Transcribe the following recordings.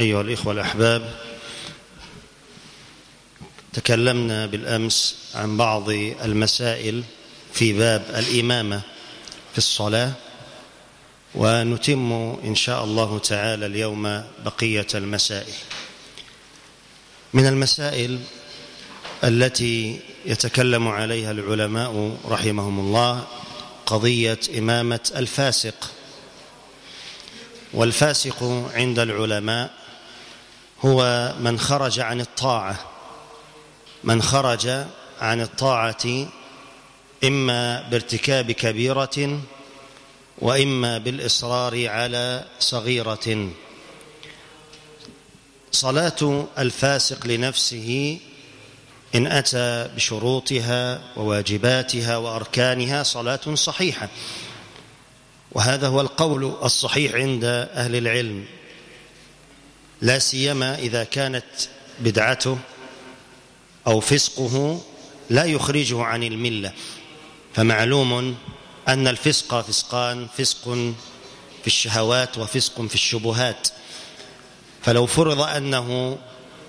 أيها الإخوة الأحباب تكلمنا بالأمس عن بعض المسائل في باب الإمامة في الصلاة ونتم إن شاء الله تعالى اليوم بقية المسائل. من المسائل التي يتكلم عليها العلماء رحمهم الله قضية إمامة الفاسق. والفاسق عند العلماء هو من خرج عن الطاعة من خرج عن الطاعة إما بارتكاب كبيرة وإما بالإصرار على صغيرة. صلاة الفاسق لنفسه إن أتى بشروطها وواجباتها وأركانها صلاة صحيحة وهذا هو القول الصحيح عند أهل العلم. لا سيما إذا كانت بدعته أو فسقه لا يخرجه عن الملة. فمعلوم أن الفسق فسقان فسق في الشهوات وفسق في الشبهات. فلو فرض أنه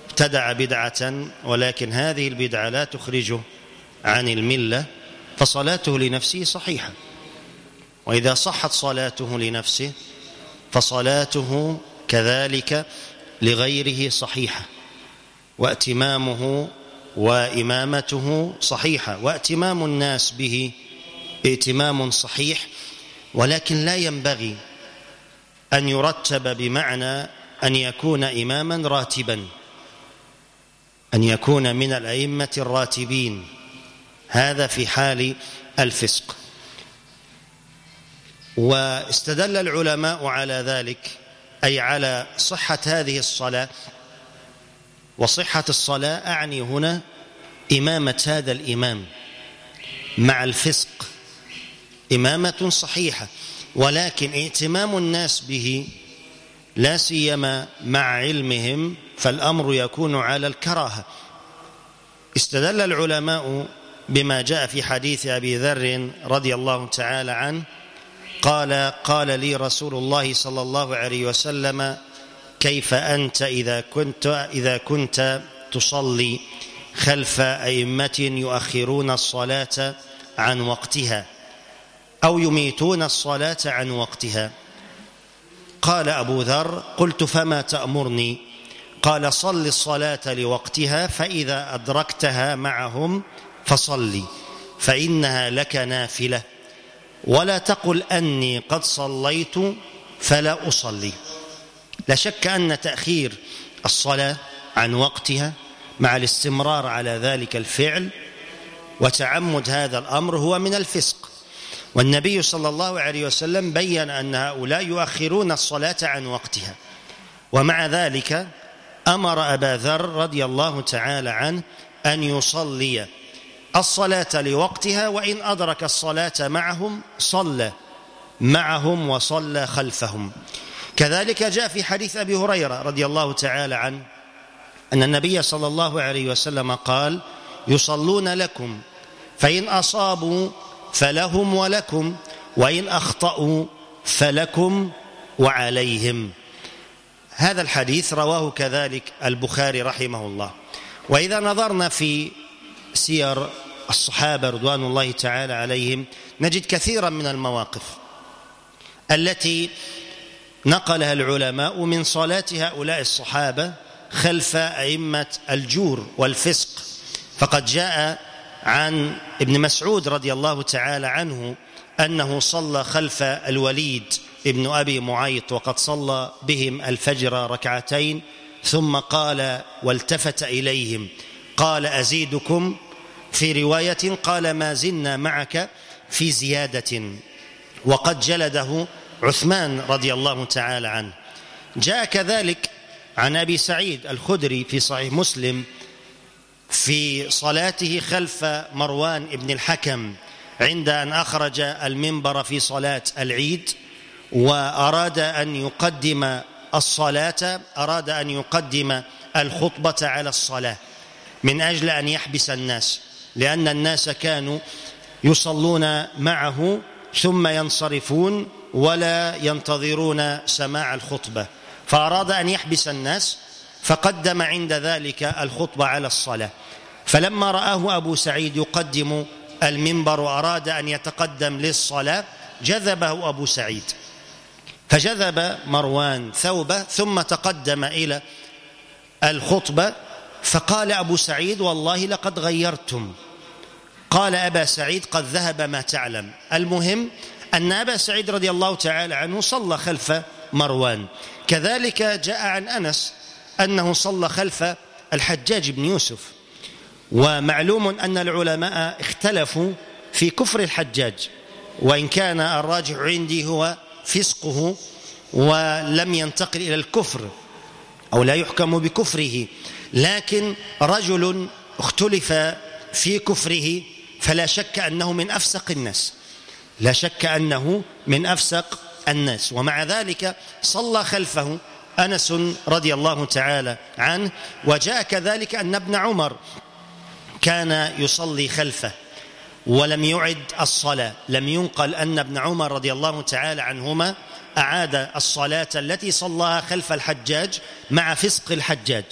ابتدع بدعة ولكن هذه البدعة لا تخرجه عن الملة فصلاته لنفسه صحيحة. وإذا صحت صلاته لنفسه فصلاته كذلك لغيره صحيحة واتمامه وإمامته صحيحة واتمام الناس به ائتمام صحيح ولكن لا ينبغي أن يرتب بمعنى أن يكون إماما راتبا أن يكون من الأئمة الراتبين. هذا في حال الفسق. واستدل العلماء على ذلك أي على صحة هذه الصلاة. وصحة الصلاة أعني هنا إمامة هذا الإمام مع الفسق. إمامة صحيحة ولكن ائتمام الناس به لا سيما مع علمهم فالأمر يكون على الكراهة. استدل العلماء بما جاء في حديث أبي ذر رضي الله تعالى عنه قال قال لي رسول الله صلى الله عليه وسلم كيف أنت إذا كنت إذا كنت تصلي خلف أئمة يؤخرون الصلاة عن وقتها أو يميتون الصلاة عن وقتها؟ قال أبو ذر قلت فما تأمرني؟ قال صل الصلاة لوقتها فإذا أدركتها معهم فصلي فإنها لك نافلة. ولا تقل أني قد صليت فلا أصلي. لا شك أن تأخير الصلاة عن وقتها مع الاستمرار على ذلك الفعل وتعمد هذا الأمر هو من الفسق. والنبي صلى الله عليه وسلم بين أن هؤلاء يؤخرون الصلاة عن وقتها. ومع ذلك أمر أبا ذر رضي الله تعالى عنه أن يصلي الصلاة لوقتها وإن أدرك الصلاة معهم صلى معهم وصلى خلفهم. كذلك جاء في حديث أبي هريرة رضي الله تعالى عنه أن النبي صلى الله عليه وسلم قال يصلون لكم فإن أصابوا فلهم ولكم وإن أخطأوا فلكم وعليهم. هذا الحديث رواه كذلك البخاري رحمه الله. وإذا نظرنا في سير الصحابة رضوان الله تعالى عليهم نجد كثيرا من المواقف التي نقلها العلماء من صلاة هؤلاء الصحابة خلف أئمة الجور والفسق. فقد جاء عن ابن مسعود رضي الله تعالى عنه أنه صلى خلف الوليد ابن أبي معيط وقد صلى بهم الفجر ركعتين ثم قال والتفت إليهم قال أزيدكم في رواية قال ما زلنا معك في زيادة وقد جلده عثمان رضي الله تعالى عنه. جاء كذلك عن أبي سعيد الخدري في صحيح مسلم في صلاته خلف مروان بن الحكم عند أن أخرج المنبر في صلاة العيد وأراد أن يقدم الصلاة أراد أن يقدم الخطبة على الصلاة من أجل أن يحبس الناس. لأن الناس كانوا يصلون معه ثم ينصرفون ولا ينتظرون سماع الخطبة. فأراد أن يحبس الناس فقدم عند ذلك الخطبة على الصلاة. فلما رآه أبو سعيد يقدم المنبر وأراد أن يتقدم للصلاة جذبه أبو سعيد. فجذب مروان ثوبه ثم تقدم إلى الخطبة فقال أبو سعيد والله لقد غيرتم. قال أبا سعيد قد ذهب ما تعلم. المهم أن أبا سعيد رضي الله تعالى عنه صلى خلف مروان. كذلك جاء عن أنس أنه صلى خلف الحجاج بن يوسف. ومعلوم أن العلماء اختلفوا في كفر الحجاج. وإن كان الراجح عندي هو فسقه ولم ينتقل إلى الكفر أو لا يحكم بكفره. لكن رجل اختلف في كفره فلا شك أنه من أفسق الناس. لا شك أنه من أفسق الناس. ومع ذلك صلى خلفه أنس رضي الله تعالى عنه وجاء كذلك أن ابن عمر كان يصلي خلفه ولم يعد الصلاة. لم ينقل أن ابن عمر رضي الله تعالى عنهما أعاد الصلاة التي صلاها خلف الحجاج مع فسق الحجاج.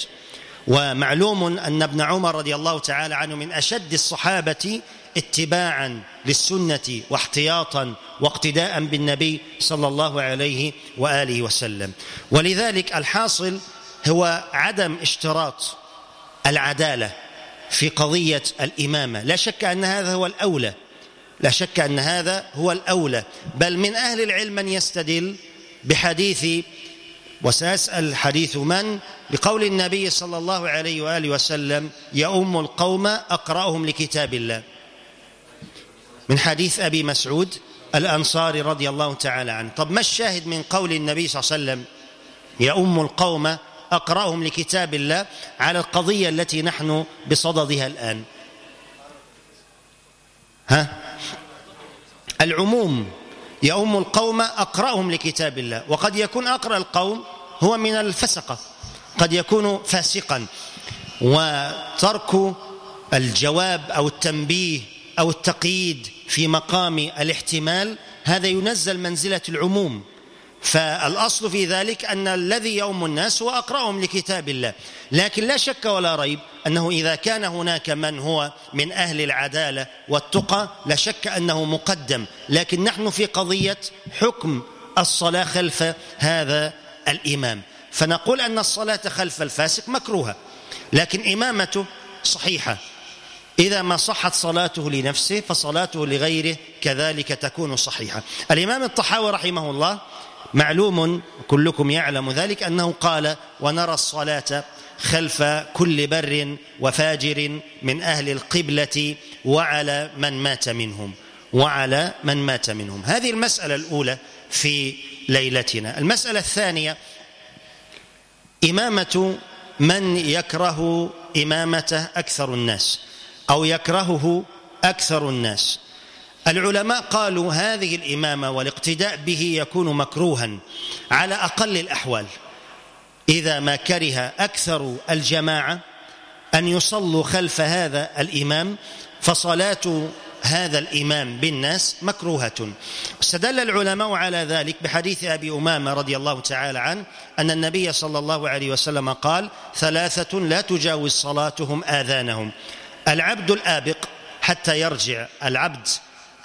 ومعلوم أن ابن عمر رضي الله تعالى عنه من أشد الصحابة اتباعا للسنة واحتياطا واقتداء بالنبي صلى الله عليه وآله وسلم. ولذلك الحاصل هو عدم اشتراط العدالة في قضية الإمامة. لا شك أن هذا هو الأولى. لا شك أن هذا هو الأولى. بل من أهل العلم من يستدل بحديث وسأسأل حديث من؟ بقول النبي صلى الله عليه وآله وسلم يؤم القوم أقرأهم لكتاب الله. من حديث أبي مسعود الأنصاري رضي الله تعالى عنه. طب ما الشاهد من قول النبي صلى الله عليه وسلم؟ يؤم القوم أقرأهم لكتاب الله على القضية التي نحن بصددها الآن. ها؟ العموم يؤم القوم أقرأهم لكتاب الله. وقد يكون أقرأ القوم هو من الفسقة. قد يكون فاسقا. وترك الجواب أو التنبيه أو التقييد في مقام الاحتمال هذا ينزل منزلة العموم. فالأصل في ذلك أن الذي يؤم الناس هو أقرأهم لكتاب الله. لكن لا شك ولا ريب أنه إذا كان هناك من هو من أهل العدالة والتقى لا شك أنه مقدم. لكن نحن في قضية حكم الصلاة خلف هذا الإمام. فنقول أن الصلاة خلف الفاسق مكروهة لكن إمامته صحيحة. إذا ما صحت صلاته لنفسه فصلاته لغيره كذلك تكون صحيحة. الإمام الطحاوي رحمه الله معلوم كلكم يعلم ذلك أنه قال ونرى الصلاة خلف كل بر وفاجر من أهل القبلة وعلى من مات منهم وعلى من مات منهم. هذه المسألة الأولى في ليلتنا. المسألة الثانية إمامة من يكره إمامته أكثر الناس أو يكرهه أكثر الناس. العلماء قالوا هذه الإمامة والاقتداء به يكون مكروها على أقل الأحوال. إذا ما كره أكثر الجماعة أن يصلوا خلف هذا الإمام فصلاة هذا الإمام بالناس مكروهة. استدل العلماء على ذلك بحديث أبي أمامة رضي الله تعالى عنه أن النبي صلى الله عليه وسلم قال ثلاثة لا تجاوز صلاتهم آذانهم. العبد الآبق حتى يرجع العبد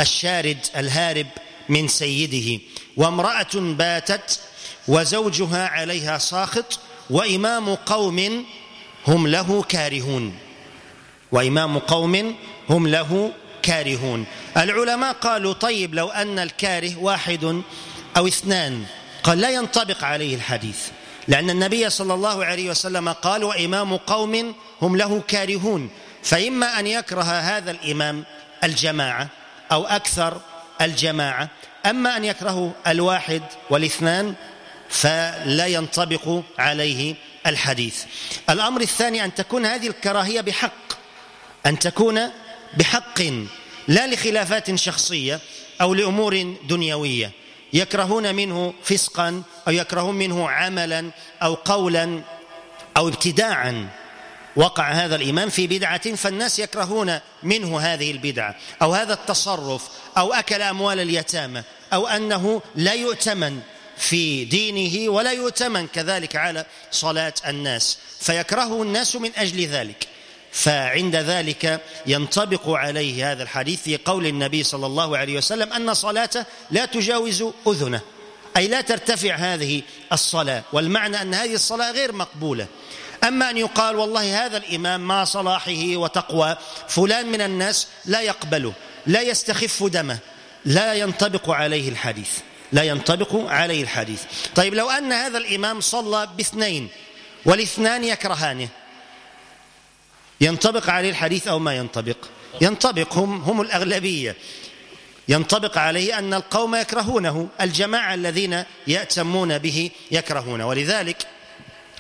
الشارد الهارب من سيده وامرأة باتت وزوجها عليها ساخط وإمام قوم هم له كارهون. وإمام قوم هم له كارهون العلماء قالوا طيب لو أن الكاره واحد أو اثنان. قال لا ينطبق عليه الحديث. لأن النبي صلى الله عليه وسلم قال وإمام قوم هم له كارهون. فإما أن يكره هذا الإمام الجماعة أو أكثر الجماعة. أما أن يكرهه الواحد والاثنان فلا ينطبق عليه الحديث. الأمر الثاني أن تكون هذه الكراهية بحق. أن تكون بحق لا لخلافات شخصية أو لأمور دنيوية. يكرهون منه فسقا أو يكرهون منه عملا أو قولا أو ابتداعا. وقع هذا الإمام في بدعة فالناس يكرهون منه هذه البدعة أو هذا التصرف أو أكل أموال اليتامى أو أنه لا يؤتمن في دينه ولا يؤتمن كذلك على صلاة الناس. فيكرهه الناس من أجل ذلك. فعند ذلك ينطبق عليه هذا الحديث في قول النبي صلى الله عليه وسلم أن صلاته لا تجاوز أذنه. أي لا ترتفع هذه الصلاة والمعنى أن هذه الصلاة غير مقبولة. أما أن يقال والله هذا الإمام مع صلاحه وتقوى فلان من الناس لا يقبله لا يستخف دمه لا ينطبق عليه الحديث لا ينطبق عليه الحديث. طيب لو أن هذا الإمام صلى باثنين والاثنان يكرهانه ينطبق عليه الحديث أو ما ينطبق. ينطبق هم, هم الأغلبية. ينطبق عليه أن القوم يكرهونه الجماعة الذين يأتمون به يكرهونه. ولذلك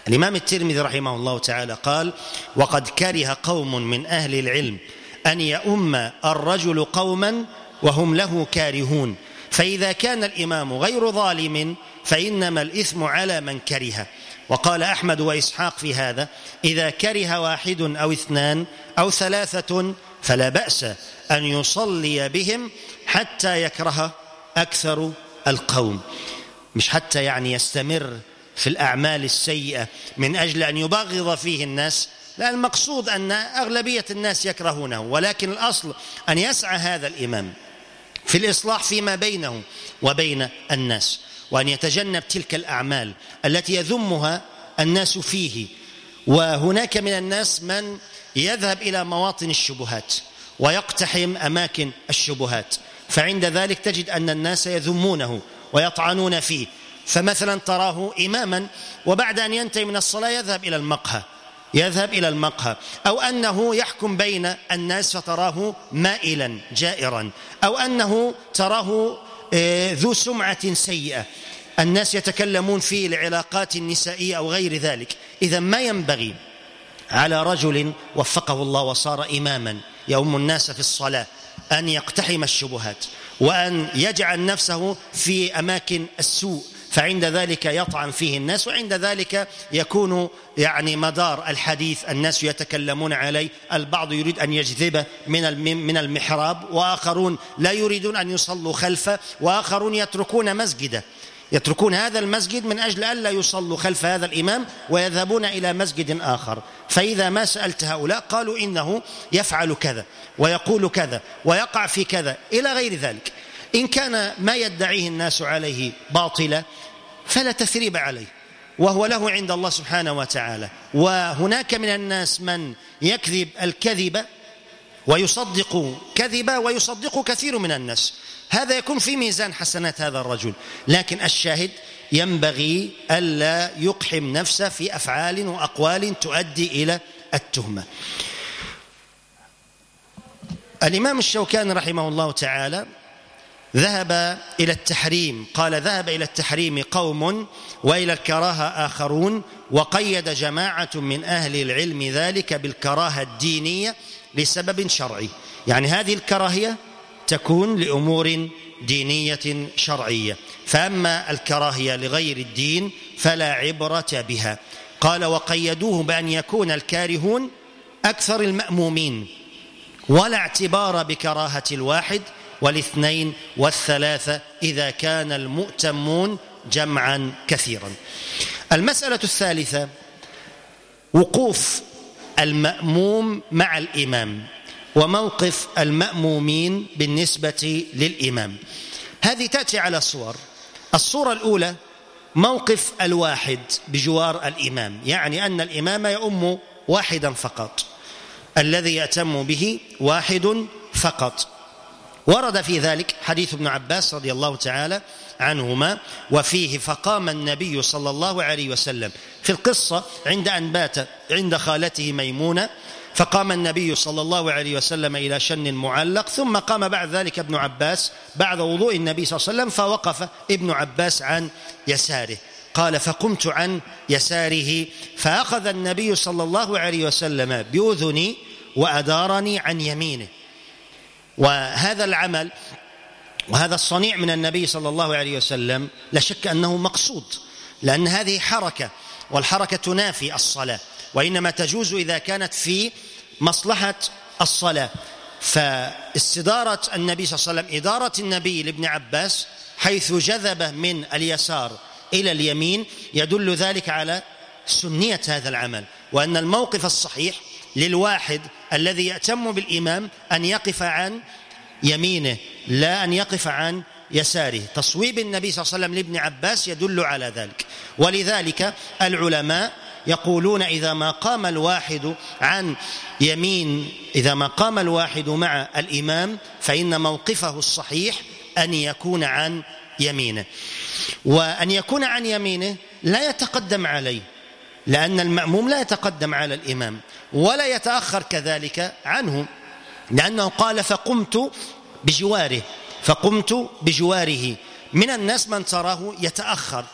الإمام الترمذي رحمه الله تعالى قال وقد كره قوم من أهل العلم أن يؤم الرجل قوما وهم له كارهون. فإذا كان الإمام غير ظالم فإنما الإثم على من كره وقال أحمد وإسحاق في هذا إذا كره واحد أو اثنان أو ثلاثة فلا بأس أن يصلي بهم حتى يكره أكثر القوم. مش حتى يعني يستمر في الأعمال السيئة من أجل أن يبغض فيه الناس لا المقصود أن أغلبية الناس يكرهونه ولكن الأصل أن يسعى هذا الإمام في الإصلاح فيما بينه وبين الناس. وأن يتجنب تلك الأعمال التي يذمها الناس فيه. وهناك من الناس من يذهب إلى مواطن الشبهات ويقتحم أماكن الشبهات. فعند ذلك تجد أن الناس يذمونه ويطعنون فيه. فمثلا تراه إماما وبعد أن ينتهي من الصلاة يذهب إلى المقهى يذهب إلى المقهى. أو أنه يحكم بين الناس فتراه مائلا جائرا. أو أنه تراه ذو سمعة سيئة. الناس يتكلمون في العلاقات النسائية أو غير ذلك. إذا ما ينبغي على رجل وفقه الله وصار إماما يؤم الناس في الصلاة أن يقتحم الشبهات وأن يجعل نفسه في أماكن السوء فعند ذلك يطعن فيه الناس وعند ذلك يكون يعني مدار الحديث الناس يتكلمون عليه البعض يريد أن يجذب من من المحراب وآخرون لا يريدون أن يصلوا خلفه وآخرون يتركون مسجده. يتركون هذا المسجد من أجل ألا يصلوا خلف هذا الإمام ويذهبون إلى مسجد آخر. فإذا ما سألت هؤلاء قالوا إنه يفعل كذا ويقول كذا ويقع في كذا إلى غير ذلك. إن كان ما يدعيه الناس عليه باطلا فلا تثريب عليه. وهو له عند الله سبحانه وتعالى. وهناك من الناس من يكذب الكذب ويصدق كذبا ويصدق كثير من الناس. هذا يكون في ميزان حسنات هذا الرجل. لكن الشاهد ينبغي ألا يقحم نفسه في أفعال وأقوال تؤدي إلى التهمة. الإمام الشوكاني رحمه الله تعالى ذهب إلى التحريم. قال ذهب إلى التحريم قوم وإلى الكراهة آخرون وقيد جماعة من أهل العلم ذلك بالكراهة الدينية لسبب شرعي. يعني هذه الكراهية تكون لأمور دينية شرعية. فأما الكراهية لغير الدين فلا عبرة بها. قال وقيدوه بأن يكون الكارهون أكثر المأمومين. ولا اعتبار بكراهة الواحد والاثنين والثلاثة إذا كان المؤتمون جمعا كثيرا. المسألة الثالثة وقوف المأموم مع الإمام وموقف المأمومين بالنسبة للإمام. هذه تأتي على صور الصورة الأولى موقف الواحد بجوار الإمام يعني أن الإمام يؤم واحدا فقط. الذي يأتم به واحد فقط. ورد في ذلك حديث ابن عباس رضي الله تعالى عنهما وفيه فقام النبي صلى الله عليه وسلم في القصة عند أن بات عند خالته ميمونة فقام النبي صلى الله عليه وسلم إلى شن معلق ثم قام بعد ذلك ابن عباس بعد وضوء النبي صلى الله عليه وسلم فوقف ابن عباس عن يساره. قال فقمت عن يساره فأخذ النبي صلى الله عليه وسلم بأذني وأدارني عن يمينه. وهذا العمل وهذا الصنيع من النبي صلى الله عليه وسلم لا شك أنه مقصود لأن هذه حركة والحركة تنافي الصلاة وإنما تجوز إذا كانت في مصلحة الصلاة. فاستدارة النبي صلى الله عليه وسلم إدارة النبي لابن عباس حيث جذب من اليسار إلى اليمين يدل ذلك على سنية هذا العمل وأن الموقف الصحيح للواحد الذي يأتم بالإمام أن يقف عن يمينه لا أن يقف عن يساره. تصويب النبي صلى الله عليه وسلم لابن عباس يدل على ذلك. ولذلك العلماء يقولون إذا ما قام الواحد عن يمين إذا ما قام الواحد مع الإمام فإن موقفه الصحيح أن يكون عن يمينه. وأن يكون عن يمينه لا يتقدم عليه لأن المأموم لا يتقدم على الإمام. ولا يتأخر كذلك عنه لأنه قال فقمت بجواره فقمت بجواره. من الناس من تراه يتأخر.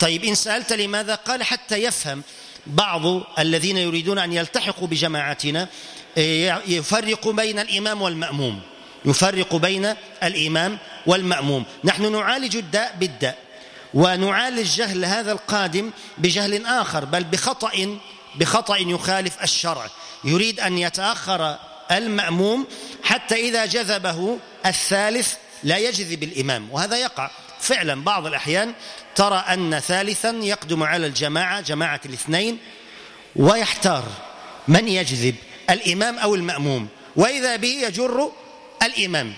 طيب إن سألت لماذا؟ قال حتى يفهم بعض الذين يريدون أن يلتحقوا بجماعتنا يفرق بين الإمام والمأموم. يفرق بين الإمام والمأموم. نحن نعالج الداء بالداء ونعالج جهل هذا القادم بجهل آخر بل بخطأ بخطأ يخالف الشرع يريد أن يتأخر المأموم حتى إذا جذبه الثالث لا يجذب الإمام وهذا يقع. فعلا بعض الأحيان ترى أن ثالثا يقدم على الجماعة جماعة الاثنين ويحتار من يجذب الإمام أو المأموم وإذا به يجر الإمام.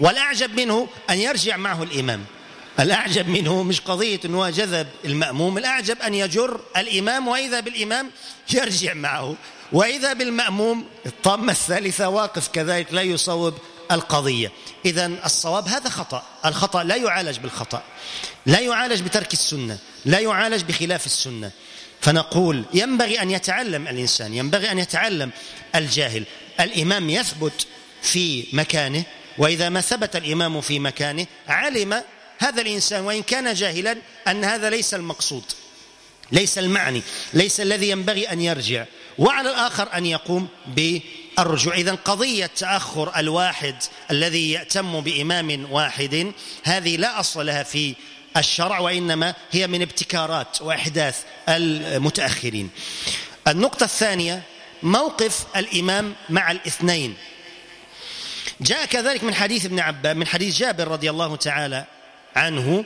والأعجب منه أن يرجع معه الإمام. الأعجب منه مش قضية أنه جذب المأموم الأعجب أن يجر الإمام وإذا بالإمام يرجع معه وإذا بالمأموم الطامة الثالثة واقف كذلك لا يصوب القضية. إذا الصواب هذا خطأ الخطأ لا يعالج بالخطأ لا يعالج بترك السنة لا يعالج بخلاف السنة. فنقول ينبغي أن يتعلم الإنسان ينبغي أن يتعلم الجاهل. الإمام يثبت في مكانه وإذا ما ثبت الإمام في مكانه علم هذا الإنسان وإن كان جاهلا أن هذا ليس المقصود ليس المعني ليس الذي ينبغي أن يرجع وعلى الآخر أن يقوم بالرجوع. إذا قضية تأخر الواحد الذي يأتم بإمام واحد هذه لا أصل لها في الشرع وإنما هي من ابتكارات وإحداث المتأخرين. النقطة الثانية موقف الإمام مع الاثنين. جاء كذلك من حديث ابن عباس من حديث جابر رضي الله تعالى عنه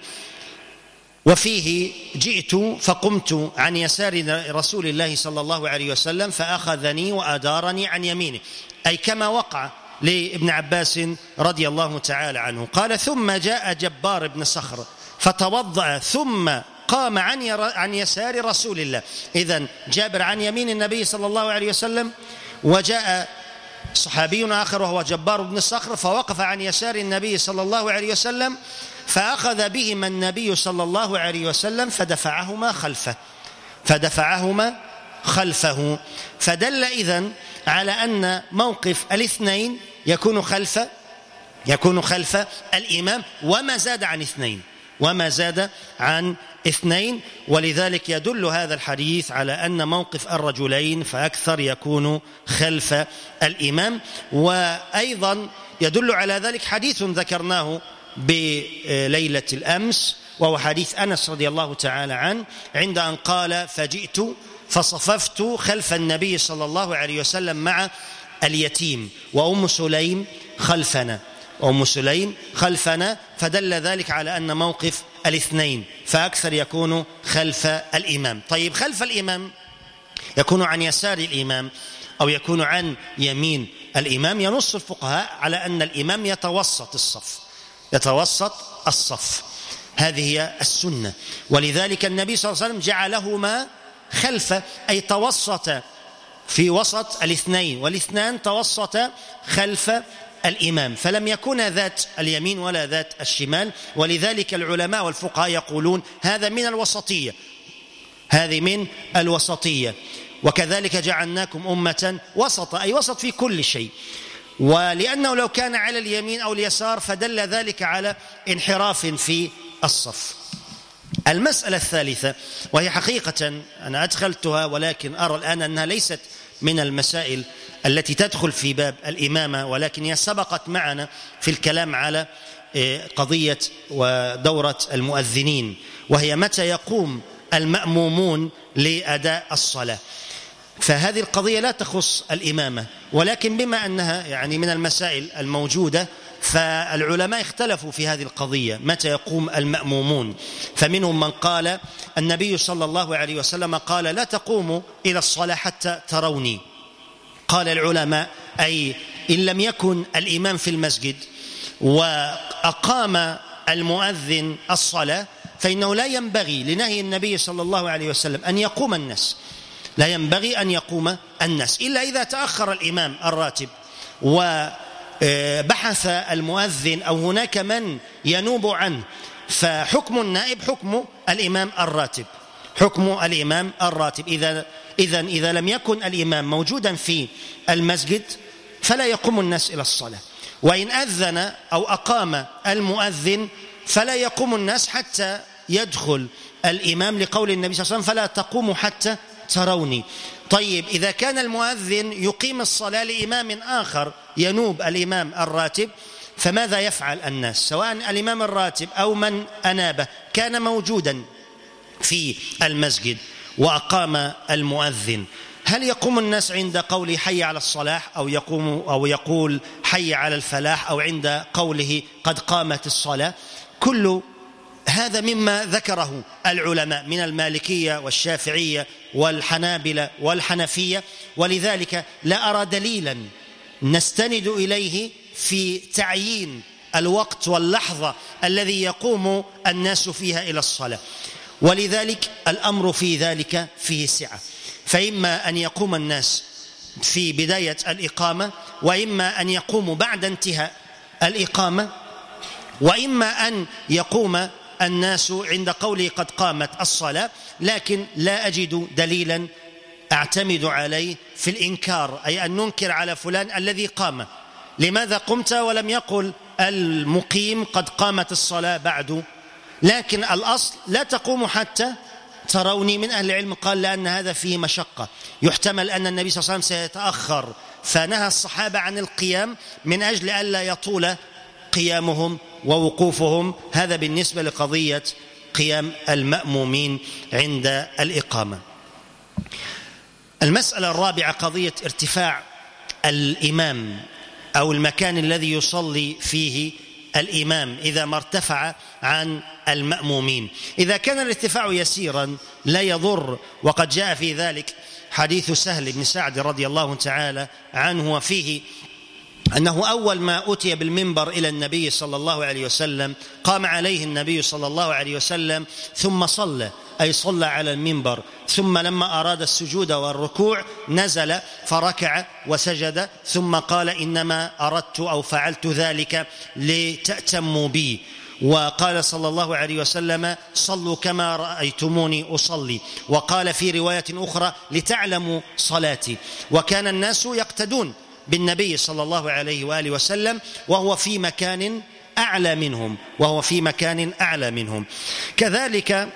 وفيه جئت فقمت عن يسار رسول الله صلى الله عليه وسلم فأخذني وأدارني عن يمينه. أي كما وقع لابن عباس رضي الله تعالى عنه. قال ثم جاء جبار بن صخر فتوضأ ثم قام عن عن يسار رسول الله. إذا جابر عن يمين النبي صلى الله عليه وسلم وجاء صحابي آخر وهو جبار بن الصخر فوقف عن يسار النبي صلى الله عليه وسلم فأخذ بهما النبي صلى الله عليه وسلم فدفعهما خلفه. فدفعهما خلفه. فدل إذن على أن موقف الاثنين يكون خلف يكون خلف الإمام وما زاد عن اثنين وما زاد عن اثنين. ولذلك يدل هذا الحديث على أن موقف الرجلين فأكثر يكون خلف الإمام. وأيضا يدل على ذلك حديث ذكرناه بليلة الأمس وهو حديث أنس رضي الله تعالى عنه عند أن قال فجئت فصففت خلف النبي صلى الله عليه وسلم مع اليتيم وأم سليم خلفنا. أم سليم خلفنا فدل ذلك على أن موقف الاثنين فأكثر يكون خلف الإمام. طيب خلف الإمام يكون عن يسار الإمام أو يكون عن يمين الإمام ينص الفقهاء على أن الإمام يتوسط الصف. يتوسط الصف. هذه هي السنة. ولذلك النبي صلى الله عليه وسلم جعلهما خلف أي توسط في وسط الاثنين والاثنان توسط خلف الإمام. فلم يكن ذات اليمين ولا ذات الشمال. ولذلك العلماء والفقهاء يقولون هذا من الوسطية. هذه من الوسطية. وكذلك جعلناكم أمة وسط أي وسط في كل شيء. ولأنه لو كان على اليمين أو اليسار فدل ذلك على انحراف في الصف. المسألة الثالثة وهي حقيقة أنا أدخلتها ولكن أرى الآن أنها ليست من المسائل التي تدخل في باب الإمامة ولكن هي سبقت معنا في الكلام على آه، قضية ودورة المؤذنين وهي متى يقوم المأمومون لأداء الصلاة. فهذه القضية لا تخص الإمامة ولكن بما أنها يعني من المسائل الموجودة فالعلماء اختلفوا في هذه القضية متى يقوم المأمومون. فمنهم من قال النبي صلى الله عليه وسلم قال لا تقوموا إلى الصلاة حتى تروني. قال العلماء أي إن لم يكن الإمام في المسجد وأقام المؤذن الصلاة فإنه لا ينبغي لنهي النبي صلى الله عليه وسلم أن يقوم الناس. لا ينبغي أن يقوم الناس إلا إذا تأخر الإمام الراتب وبحث المؤذن أو هناك من ينوب عنه. فحكم النائب حكم الإمام الراتب حكم الإمام الراتب. إذا إذا إذا لم يكن الإمام موجودا في المسجد فلا يقوم الناس إلى الصلاة. وإن أذن أو أقام المؤذن فلا يقوم الناس حتى يدخل الإمام لقول النبي صلى الله عليه وسلم فلا تقوموا حتى تروني. طيب إذا كان المؤذن يقيم الصلاة لإمام آخر ينوب الإمام الراتب فماذا يفعل الناس؟ سواء الإمام الراتب أو من أنابه كان موجودا في المسجد وأقام المؤذن. هل يقوم الناس عند قول حي على الصلاح أو يقوم أو يقول حي على الفلاح أو عند قوله قد قامت الصلاة؟ كل هذا مما ذكره العلماء من المالكية والشافعية والحنابلة والحنفية ولذلك لا أرى دليلا نستند إليه في تعيين الوقت واللحظة الذي يقوم الناس فيها إلى الصلاة. ولذلك الأمر في ذلك فيه سعة. فإما أن يقوم الناس في بداية الإقامة وإما أن يقوموا بعد انتهاء الإقامة وإما أن يقوم الناس عند قوله قد قامت الصلاة لكن لا أجد دليلا أعتمد عليه في الإنكار أي أن ننكر على فلان الذي قام. لماذا قمت ولم يقل المقيم قد قامت الصلاة بعد؟ لكن الأصل لا تقوم حتى تروني من أهل العلم قال لأن هذا فيه مشقة. يحتمل أن النبي صلى الله عليه وسلم سيتأخر. فنهى الصحابة عن القيام من أجل ألا يطول قيامهم ووقوفهم هذا بالنسبة لقضية قيام المأمومين عند الإقامة. المسألة الرابعة قضية ارتفاع الإمام أو المكان الذي يصلي فيه الإمام إذا ما ارتفع عن المأمومين. إذا كان الارتفاع يسيرا لا يضر وقد جاء في ذلك حديث سهل بن سعد رضي الله تعالى عنه وفيه أنه أول ما أتي بالمنبر إلى النبي صلى الله عليه وسلم قام عليه النبي صلى الله عليه وسلم ثم صلى أي صلى على المنبر. ثم لما أراد السجود والركوع نزل فركع وسجد ثم قال إنما أردت أو فعلت ذلك لتأتموا بي. وقال صلى الله عليه وسلم صلوا كما رأيتموني أصلي. وقال في رواية أخرى لتعلموا صلاتي. وكان الناس يقتدون. بالنبي صلى الله عليه وآله وسلم وهو في مكان أعلى منهم وهو في مكان أعلى منهم. كذلك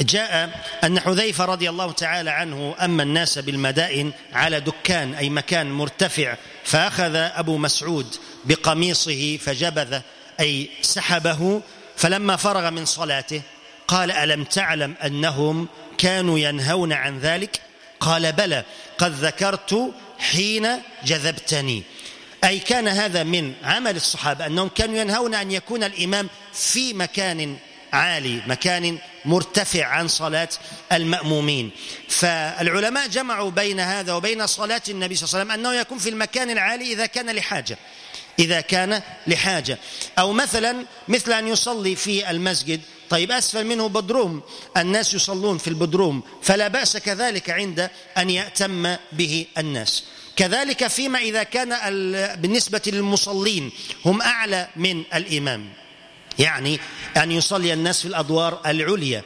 جاء أن حذيفة رضي الله تعالى عنه أما الناس بالمدائن على دكان أي مكان مرتفع فأخذ أبو مسعود بقميصه فجبذه أي سحبه فلما فرغ من صلاته قال ألم تعلم أنهم كانوا ينهون عن ذلك؟ قال بلى قد ذكرت حين جذبتني. أي كان هذا من عمل الصحابة أنهم كانوا ينهون أن يكون الإمام في مكان عالي مكان مرتفع عن صلاة المأمومين. فالعلماء جمعوا بين هذا وبين صلاة النبي صلى الله عليه وسلم أنه يكون في المكان العالي إذا كان لحاجة. إذا كان لحاجة. أو مثلا مثل أن يصلي في المسجد طيب أسفل منه بدروم. الناس يصلون في البدروم فلا بأس كذلك عند أن يأتم به الناس. كذلك فيما إذا كان بالنسبة للمصلين هم أعلى من الإمام. يعني أن يصلي الناس في الأدوار العليا.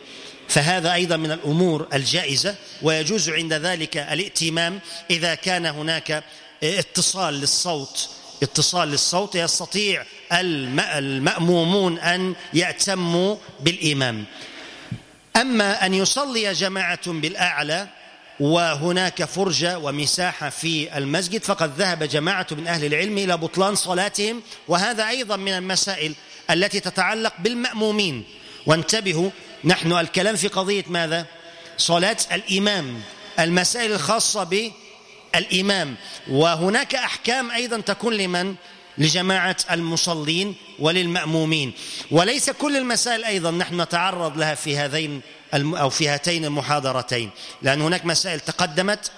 فهذا أيضا من الأمور الجائزة ويجوز عند ذلك الائتمام إذا كان هناك اتصال للصوت. اتصال للصوت يستطيع المأمومون أن يأتموا بالإمام أما أن يصلي جماعة بالأعلى وهناك فرجة ومساحة في المسجد فقد ذهب جماعة من أهل العلم إلى بطلان صلاتهم وهذا أيضا من المسائل التي تتعلق بالمأمومين وانتبهوا نحن الكلام في قضية ماذا؟ صلاة الإمام المسائل الخاصة بالإمام وهناك أحكام أيضا تكون لمن؟ لجماعة المصلين وللمأمومين. وليس كل المسائل أيضا نحن نتعرض لها في هذين أو في هاتين المحاضرتين. لأن هناك مسائل تقدمت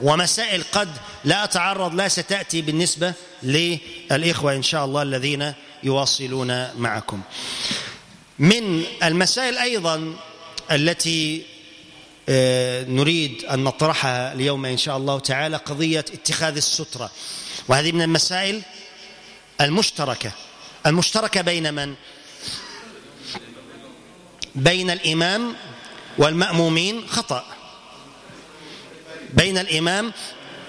ومسائل قد لا أتعرض لها ستأتي بالنسبة للإخوة إن شاء الله الذين يواصلون معكم. من المسائل أيضا التي آه، نريد أن نطرحها اليوم إن شاء الله تعالى قضية اتخاذ السترة. وهذه من المسائل المشتركة. المشتركة بين من؟ بين الإمام والمأمومين خطأ. بين الإمام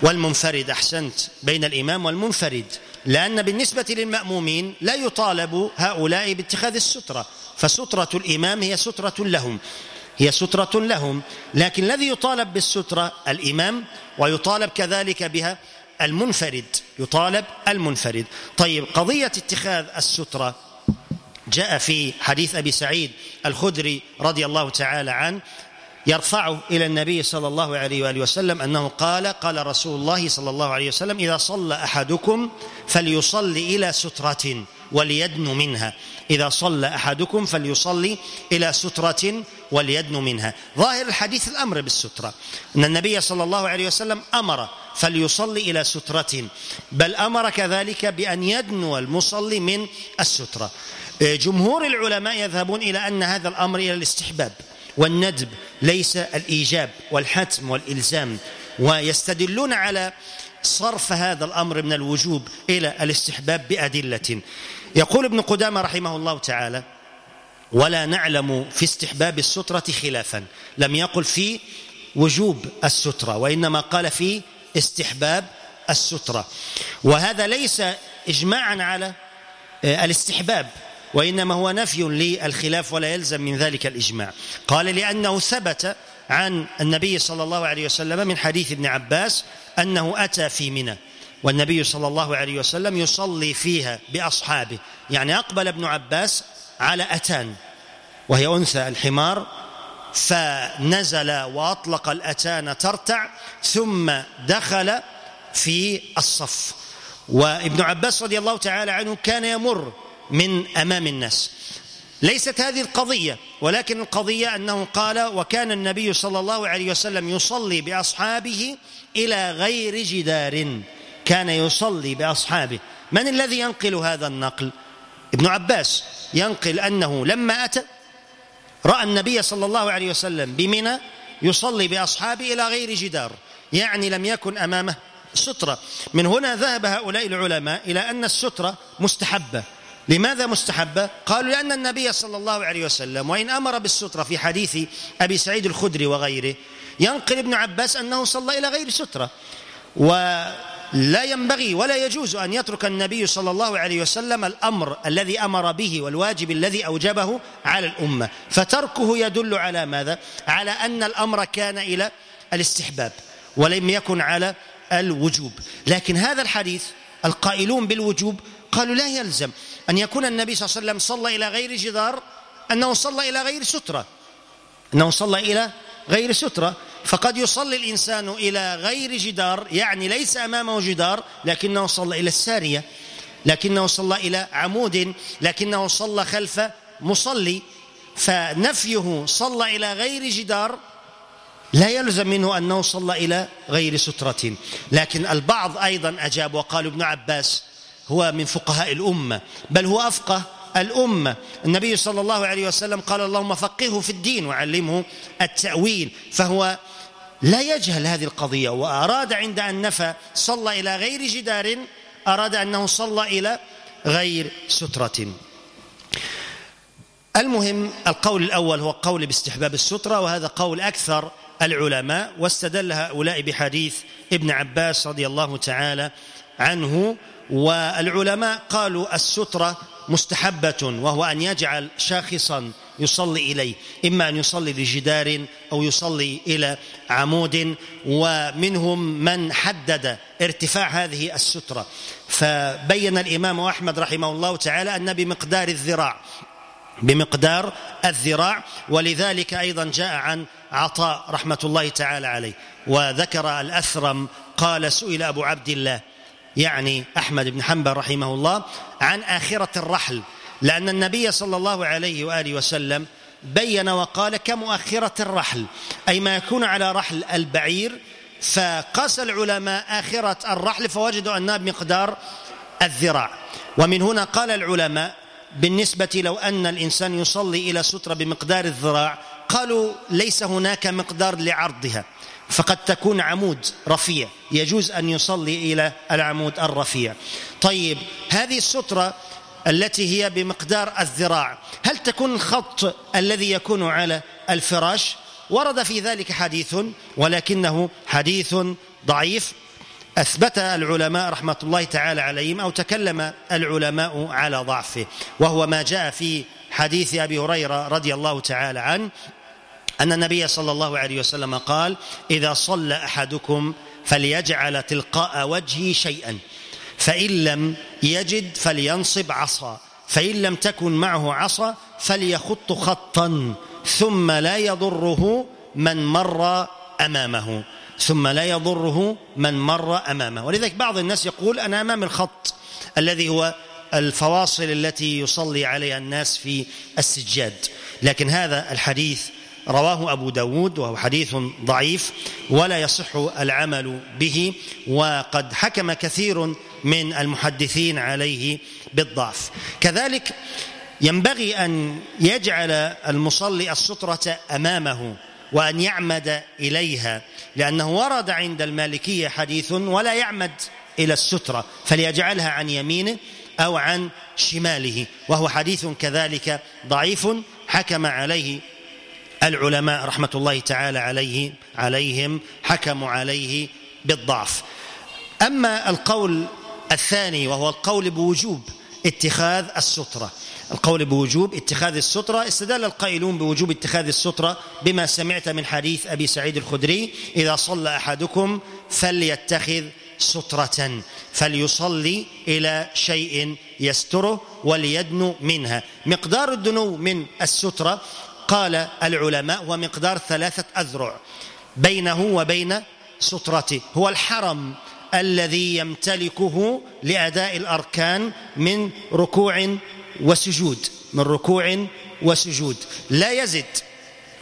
والمنفرد أحسنت. بين الإمام والمنفرد. لأن بالنسبة للمأمومين لا يطالب هؤلاء باتخاذ السترة. فسترة الإمام هي سترة لهم. هي سترة لهم. لكن الذي يطالب بالسترة الإمام ويطالب كذلك بها المنفرد يطالب المنفرد. طيب قضية اتخاذ السترة جاء في حديث أبي سعيد الخدري رضي الله تعالى عنه يرفعه إلى النبي صلى الله عليه وآله وسلم أنه قال قال رسول الله صلى الله عليه وسلم إذا صلى أحدكم فليصلي إلى سترة. وليدن منها. إذا صلى أحدكم فليصلي إلى سترة وليدن منها. ظاهر الحديث الأمر بالسترة. أن النبي صلى الله عليه وسلم أمر فليصلي إلى سترة. بل أمر كذلك بأن يدنو المصلي من السترة. جمهور العلماء يذهبون إلى أن هذا الأمر إلى الاستحباب والندب ليس الإيجاب والحتم والإلزام. ويستدلون على صرف هذا الأمر من الوجوب إلى الاستحباب بأدلة. يقول ابن قدامة رحمه الله تعالى ولا نعلم في استحباب السترة خلافا. لم يقل في وجوب السترة وإنما قال في استحباب السترة. وهذا ليس إجماعا على آه، الاستحباب وإنما هو نفي للخلاف ولا يلزم من ذلك الإجماع. قال لأنه ثبت عن النبي صلى الله عليه وسلم من حديث ابن عباس أنه أتى في منى. والنبي صلى الله عليه وسلم يصلي فيها بأصحابه. يعني أقبل ابن عباس على أتان وهي أنثى الحمار فنزل وأطلق الأتان ترتع ثم دخل في الصف. وابن عباس رضي الله تعالى عنه كان يمر من أمام الناس. ليست هذه القضية ولكن القضية أنه قال وكان النبي صلى الله عليه وسلم يصلي بأصحابه إلى غير جدار كان يصلي بأصحابه. من الذي ينقل هذا النقل؟ ابن عباس. ينقل أنه لما أتى رأى النبي صلى الله عليه وسلم بمنى يصلي بأصحابه إلى غير جدار يعني لم يكن أمامه سترة. من هنا ذهب هؤلاء العلماء إلى أن السترة مستحبة. لماذا مستحبة؟ قالوا لأن النبي صلى الله عليه وسلم وإن أمر بالسترة في حديث أبي سعيد الخدري وغيره ينقل ابن عباس أنه صلى إلى غير سترة. و لا ينبغي ولا يجوز أن يترك النبي صلى الله عليه وسلم الأمر الذي أمر به والواجب الذي أوجبه على الأمة. فتركه يدل على ماذا؟ على أن الأمر كان إلى الاستحباب ولم يكن على الوجوب. لكن هذا الحديث القائلون بالوجوب قالوا لا يلزم أن يكون النبي صلى الله عليه وسلم صلى إلى غير جدار أنه صلى إلى غير سترة. أنه صلى إلى غير سترة. فقد يصلي الإنسان إلى غير جدار يعني ليس أمامه جدار لكنه صلى إلى السارية لكنه صلى إلى عمود لكنه صلى خلف مصلي. فنفيه صلى إلى غير جدار لا يلزم منه أنه صلى إلى غير سترة. لكن البعض أيضا أجاب وقال ابن عباس هو من فقهاء الأمة بل هو أفقه الأمة. النبي صلى الله عليه وسلم قال اللهم فقهه في الدين وعلمه التأويل فهو لا يجهل هذه القضية وأراد عند أن نفى صلى إلى غير جدار أراد أنه صلى إلى غير سترة. المهم القول الأول هو قول باستحباب السترة وهذا قول أكثر العلماء واستدل هؤلاء بحديث ابن عباس رضي الله تعالى عنه والعلماء قالوا السترة مستحبة وهو أن يجعل شاخصا يصلي إليه إما أن يصلي لجدار أو يصلي إلى عمود ومنهم من حدد ارتفاع هذه السترة. فبين الإمام أحمد رحمه الله تعالى أن بمقدار الذراع بمقدار الذراع ولذلك أيضا جاء عن عطاء رحمة الله تعالى عليه. وذكر الأثرم قال سئل أبو عبد الله يعني أحمد بن حنبل رحمه الله عن آخرة الرحل. لأن النبي صلى الله عليه وآله وسلم بين وقال كمؤخرة الرحل أي ما يكون على رحل البعير فقاس العلماء آخرة الرحل فوجدوا أنها بمقدار الذراع. ومن هنا قال العلماء بالنسبة لو أن الإنسان يصلي إلى سترة بمقدار الذراع قالوا ليس هناك مقدار لعرضها فقد تكون عمود رفيع يجوز أن يصلي إلى العمود الرفيع. طيب هذه السترة التي هي بمقدار الذراع. هل تكون الخط الذي يكون على الفراش؟ ورد في ذلك حديث ولكنه حديث ضعيف. أثبت العلماء رحمة الله تعالى عليهم أو تكلم العلماء على ضعفه. وهو ما جاء في حديث أبي هريرة رضي الله تعالى عنه أن النبي صلى الله عليه وسلم قال إذا صلى أحدكم فليجعل تلقاء وجهه شيئا. فإن لم يجد فلينصب عصا فإن لم تكن معه عصا فليخط خطا ثم لا يضره من مر أمامه ثم لا يضره من مر أمامه. ولذلك بعض الناس يقول أنا أمام الخط الذي هو الفواصل التي يصلي عليها الناس في السجاد. لكن هذا الحديث رواه أبو داود وهو حديث ضعيف ولا يصح العمل به وقد حكم كثير من المحدثين عليه بالضعف. كذلك ينبغي أن يجعل المصلي السترة أمامه وأن يعمد إليها لأنه ورد عند المالكية حديث ولا يعمد إلى السترة فليجعلها عن يمينه أو عن شماله وهو حديث كذلك ضعيف حكم عليه العلماء رحمة الله تعالى عليه عليهم حكموا عليه بالضعف. أما القول الثاني وهو القول بوجوب اتخاذ السترة. القول بوجوب اتخاذ السترة استدل القائلون بوجوب اتخاذ السترة بما سمعت من حديث أبي سعيد الخدري إذا صلى أحدكم فليتخذ سترة فليصلي إلى شيء يستره وليدنو منها. مقدار الدنو من السترة قال العلماء هو مقدار ثلاثة أذرع بينه وبين سترته. هو الحرم الذي يمتلكه لأداء الأركان من ركوع وسجود من ركوع وسجود. لا يزد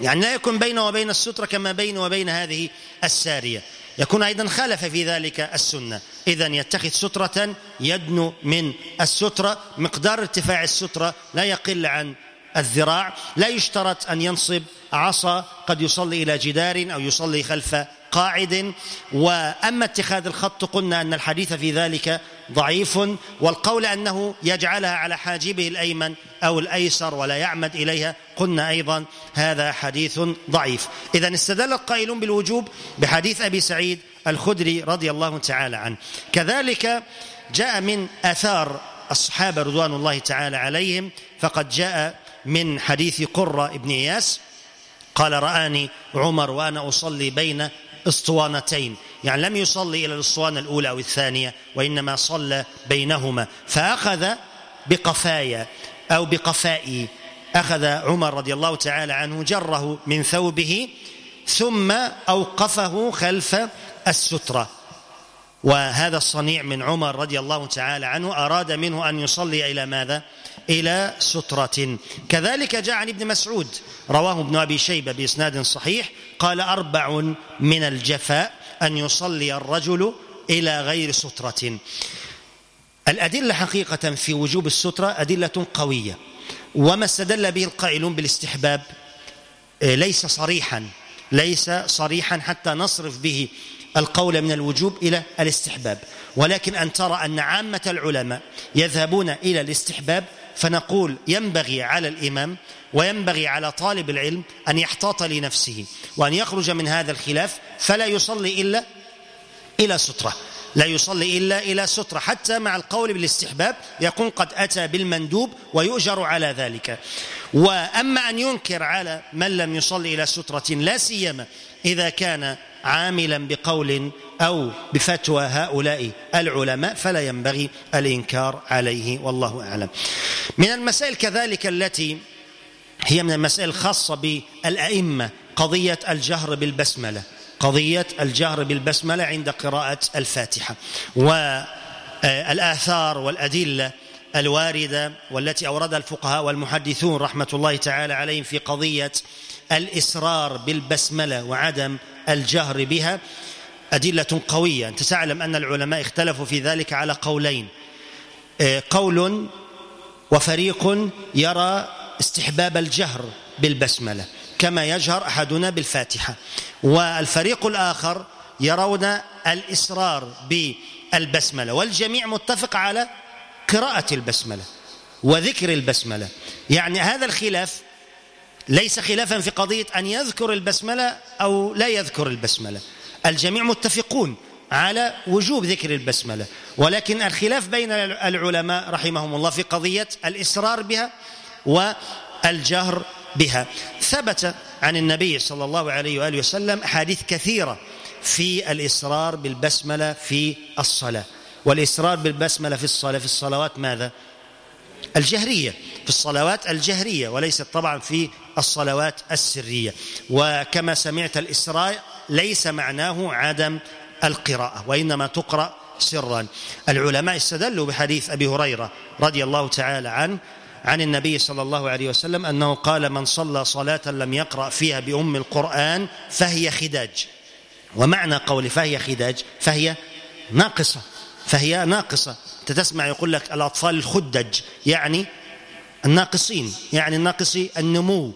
يعني لا يكون بينه وبين السترة كما بين وبين هذه السارية. يكون أيضا خالف في ذلك السنة. إذا يتخذ سترة يدنو من السترة مقدار ارتفاع السترة لا يقل عن الذراع لا يشترط أن ينصب عصا قد يصلي إلى جدار أو يصلي خلف قاعد. وأما اتخاذ الخط قلنا أن الحديث في ذلك ضعيف والقول أنه يجعلها على حاجبه الأيمن أو الأيسر ولا يعمد إليها قلنا أيضا هذا حديث ضعيف. اذا استدل القائلون بالوجوب بحديث أبي سعيد الخدري رضي الله تعالى عنه. كذلك جاء من آثار الصحابه رضوان الله تعالى عليهم فقد جاء من حديث قرة ابن إياس قال رآني عمر وأنا أصلي بين اسطوانتين يعني لم يصلي إلى الأسطوانة الأولى أو الثانية وإنما صلى بينهما فأخذ بقفايا أو بقفائي أخذ عمر رضي الله تعالى عنه جره من ثوبه ثم أوقفه خلف السترة وهذا الصنيع من عمر رضي الله تعالى عنه أراد منه أن يصلي إلى ماذا؟ إلى سترة. كذلك جاء عن ابن مسعود رواه ابن أبي شيبة بإسناد صحيح قال أربع من الجفاء أن يصلي الرجل إلى غير سترة. الأدلة حقيقة في وجوب السترة أدلة قوية وما استدل به القائلون بالاستحباب ليس صريحا ليس صريحا حتى نصرف به القول من الوجوب إلى الاستحباب. ولكن أن ترى أن عامة العلماء يذهبون إلى الاستحباب فنقول ينبغي على الإمام وينبغي على طالب العلم أن يحتاط لنفسه وأن يخرج من هذا الخلاف فلا يصلي إلا إلى سترة. لا يصلي إلا إلى سترة. حتى مع القول بالاستحباب يكون قد أتى بالمندوب ويؤجر على ذلك. وأما أن ينكر على من لم يصلي إلى سترة لا سيما إذا كان عاملا بقول أو بفتوى هؤلاء العلماء فلا ينبغي الإنكار عليه والله أعلم. من المسائل كذلك التي هي من المسائل الخاصه بالأئمة قضية الجهر بالبسملة قضية الجهر بالبسملة عند قراءة الفاتحة و الآثار والأدلة الواردة والتي أوردها الفقهاء والمحدثون رحمة الله تعالى عليهم في قضية الإسرار بالبسملة وعدم الجهر بها أدلة قوية. أنت تعلم أن العلماء اختلفوا في ذلك على قولين. آه، قول وفريق يرى استحباب الجهر بالبسملة كما يجهر أحدنا بالفاتحة. والفريق الآخر يرون الإصرار بالبسملة. والجميع متفق على قراءة البسملة وذكر البسملة. يعني هذا الخلاف ليس خلافا في قضية أن يذكر البسملة أو لا يذكر البسملة. الجميع متفقون على وجوب ذكر البسملة. ولكن الخلاف بين العلماء رحمهم الله في قضية الإصرار بها والجهر بها. ثبت عن النبي صلى الله عليه وآله وسلم أحاديث كثيرة في الإصرار بالبسملة في الصلاة. والإصرار بالبسملة في الصلاة في الصلوات ماذا؟ الجهرية في الصلوات الجهرية وليست طبعا في الصلوات السرية. وكما سمعت الإسراء ليس معناه عدم القراءة وإنما تقرأ سرا. العلماء استدلوا بحديث أبي هريرة رضي الله تعالى عنه عن النبي صلى الله عليه وسلم أنه قال من صلى صلاة لم يقرأ فيها بأم القرآن فهي خداج. ومعنى قول فهي خداج فهي ناقصة فهي ناقصة. أنت تسمع يقول لك الأطفال الخدج يعني الناقصين يعني الناقصي النمو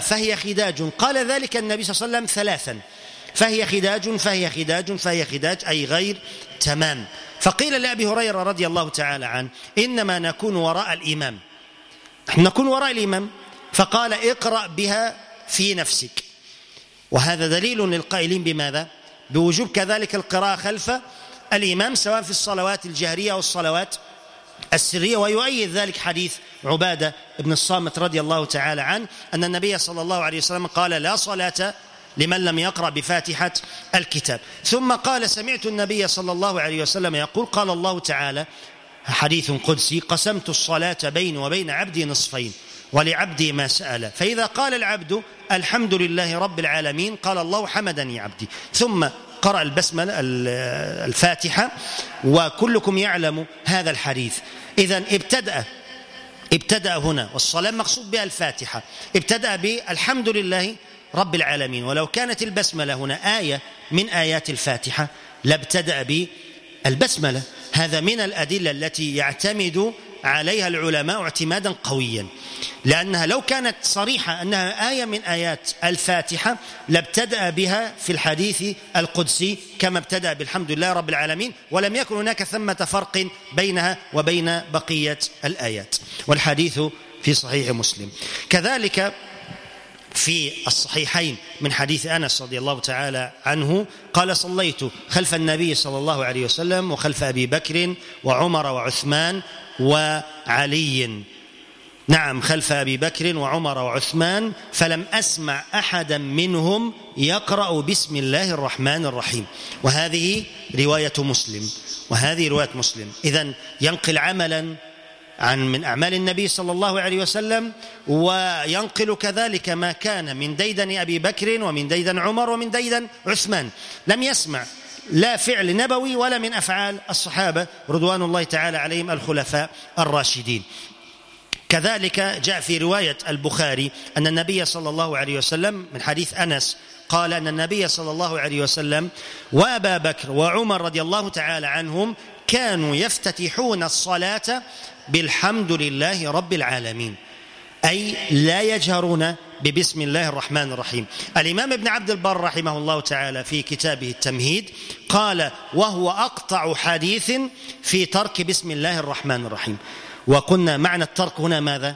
فهي خداج. قال ذلك النبي صلى الله عليه وسلم ثلاثا. فهي خداج فهي خداج فهي خداج أي غير تمام. فقيل لأبي هريرة رضي الله تعالى عنه إنما نكون وراء الإمام. نكون وراء الإمام فقال اقرأ بها في نفسك. وهذا دليل للقائلين بماذا؟ بوجوب كذلك القراءة خلف الإمام سواء في الصلوات الجهرية أو الصلوات السرية. ويؤيد ذلك حديث عبادة بن الصامت رضي الله تعالى عنه أن النبي صلى الله عليه وسلم قال لا صلاة لمن لم يقرأ بفاتحة الكتاب. ثم قال سمعت النبي صلى الله عليه وسلم يقول قال الله تعالى حديث قدسي قسمت الصلاة بيني وبين عبدي نصفين ولعبدي ما سأل. فإذا قال العبد الحمد لله رب العالمين قال الله حمدني عبدي. ثم قرأ البسملة الفاتحة وكلكم يعلم هذا الحديث. إذا ابتدأ ابتدأ هنا والصلاة مقصود بها الفاتحة. ابتدأ بالحمد لله رب العالمين. ولو كانت البسملة هنا آية من آيات الفاتحة لابتدأ بالبسملة. هذا من الأدلة التي يعتمد عليها العلماء اعتمادا قويا. لأنها لو كانت صريحة أنها آية من آيات الفاتحة لابتدأ بها في الحديث القدسي كما ابتدأ بالحمد لله رب العالمين ولم يكن هناك ثمة فرق بينها وبين بقية الآيات. والحديث في صحيح مسلم. كذلك في الصحيحين من حديث أنس رضي الله تعالى عنه قال صليت خلف النبي صلى الله عليه وسلم وخلف أبي بكر وعمر وعثمان وعلي. نعم خلف أبي بكر وعمر وعثمان فلم أسمع أحدا منهم يقرأ بسم الله الرحمن الرحيم. وهذه رواية مسلم وهذه رواية مسلم. اذا ينقل عملا عن من أعمال النبي صلى الله عليه وسلم وينقل كذلك ما كان من ديدن أبي بكر ومن ديدن عمر ومن ديدن عثمان. لم يسمع لا فعل نبوي ولا من أفعال الصحابة رضوان الله تعالى عليهم الخلفاء الراشدين. كذلك جاء في رواية البخاري أن النبي صلى الله عليه وسلم من حديث أنس قال أن النبي صلى الله عليه وسلم وأبا بكر وعمر رضي الله تعالى عنهم كانوا يفتتحون الصلاة بالحمد لله رب العالمين. أي لا يجهرون ببسم الله الرحمن الرحيم. الإمام ابن عبد البر رحمه الله تعالى في كتابه التمهيد قال وهو أقطع حديث في ترك بسم الله الرحمن الرحيم. وقلنا معنى الترك هنا ماذا؟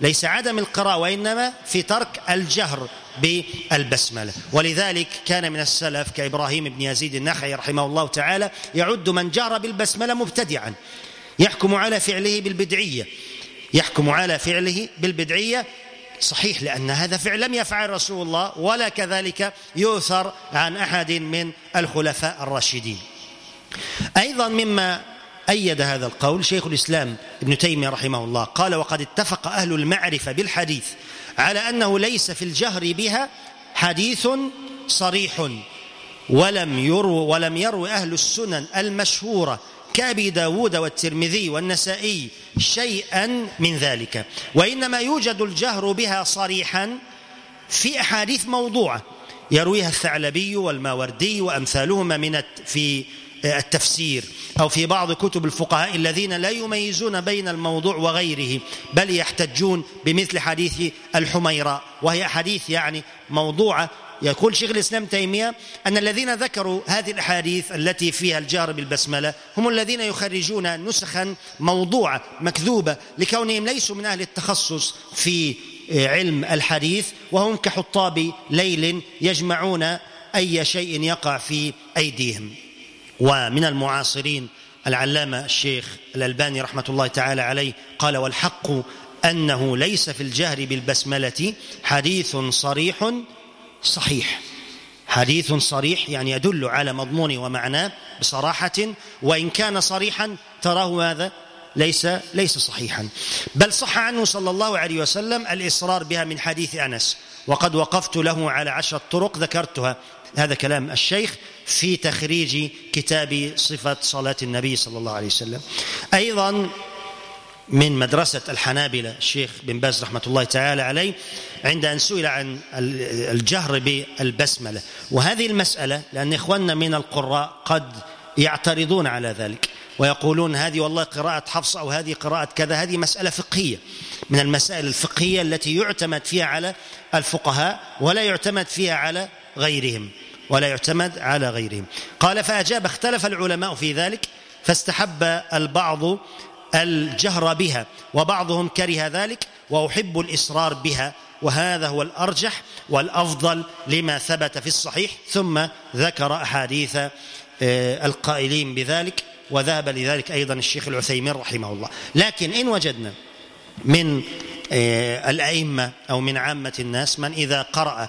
ليس عدم القراءة وإنما في ترك الجهر بالبسملة. ولذلك كان من السلف كإبراهيم بن يزيد النخعي رحمه الله تعالى يعد من جهر بالبسملة مبتدعا. يحكم على فعله بالبدعية. يحكم على فعله بالبدعية. صحيح لأن هذا فعل لم يفعل رسول الله ولا كذلك يؤثر عن أحد من الخلفاء الراشدين. أيضا مما أيد هذا القول شيخ الإسلام ابن تيمية رحمه الله. قال وقد اتفق أهل المعرفة بالحديث على أنه ليس في الجهر بها حديث صريح. ولم يرو ولم يرو أهل السنن المشهورة كأبي داود والترمذي والنسائي شيئا من ذلك. وإنما يوجد الجهر بها صريحا في أحاديث موضوعة يرويها الثعلبي والماوردي وأمثالهما من في التفسير أو في بعض كتب الفقهاء الذين لا يميزون بين الموضوع وغيره بل يحتجون بمثل حديث الحميراء. وهي حديث يعني موضوعة يقول شيخ الإسلام تيمية أن الذين ذكروا هذه الأحاديث التي فيها الجهر بالبسملة هم الذين يخرجون نسخا موضوعة مكذوبة لكونهم ليسوا من أهل التخصص في علم الحديث وهم كحطاب ليل يجمعون أي شيء يقع في أيديهم. ومن المعاصرين العلامة الشيخ الألباني رحمة الله تعالى عليه قال والحق أنه ليس في الجهر بالبسملة حديث صريح صحيح. حديث صريح يعني يدل على مضمون ومعناه بصراحة وإن كان صريحا تراه ماذا ليس ليس صحيحا. بل صح عنه صلى الله عليه وسلم الإصرار بها من حديث أنس وقد وقفت له على عشرة طرق ذكرتها. هذا كلام الشيخ في تخريج كتاب صفة صلاة النبي صلى الله عليه وسلم. أيضا من مدرسة الحنابلة الشيخ بن باز رحمة الله تعالى عليه عند أن سئل عن الجهر بالبسملة. وهذه المسألة لأن إخواننا من القراء قد يعترضون على ذلك ويقولون هذه والله قراءة حفص أو هذه قراءة كذا. هذه مسألة فقهية من المسائل الفقهية التي يعتمد فيها على الفقهاء ولا يعتمد فيها على غيرهم ولا يعتمد على غيرهم. قال فأجاب اختلف العلماء في ذلك فاستحب البعض الجهر بها وبعضهم كره ذلك وأحب الإصرار بها وهذا هو الأرجح والأفضل لما ثبت في الصحيح. ثم ذكر أحاديث آه، القائلين بذلك وذهب لذلك أيضا الشيخ العثيمين رحمه الله. لكن إن وجدنا من آه، الأئمة أو من عامة الناس من إذا قرأ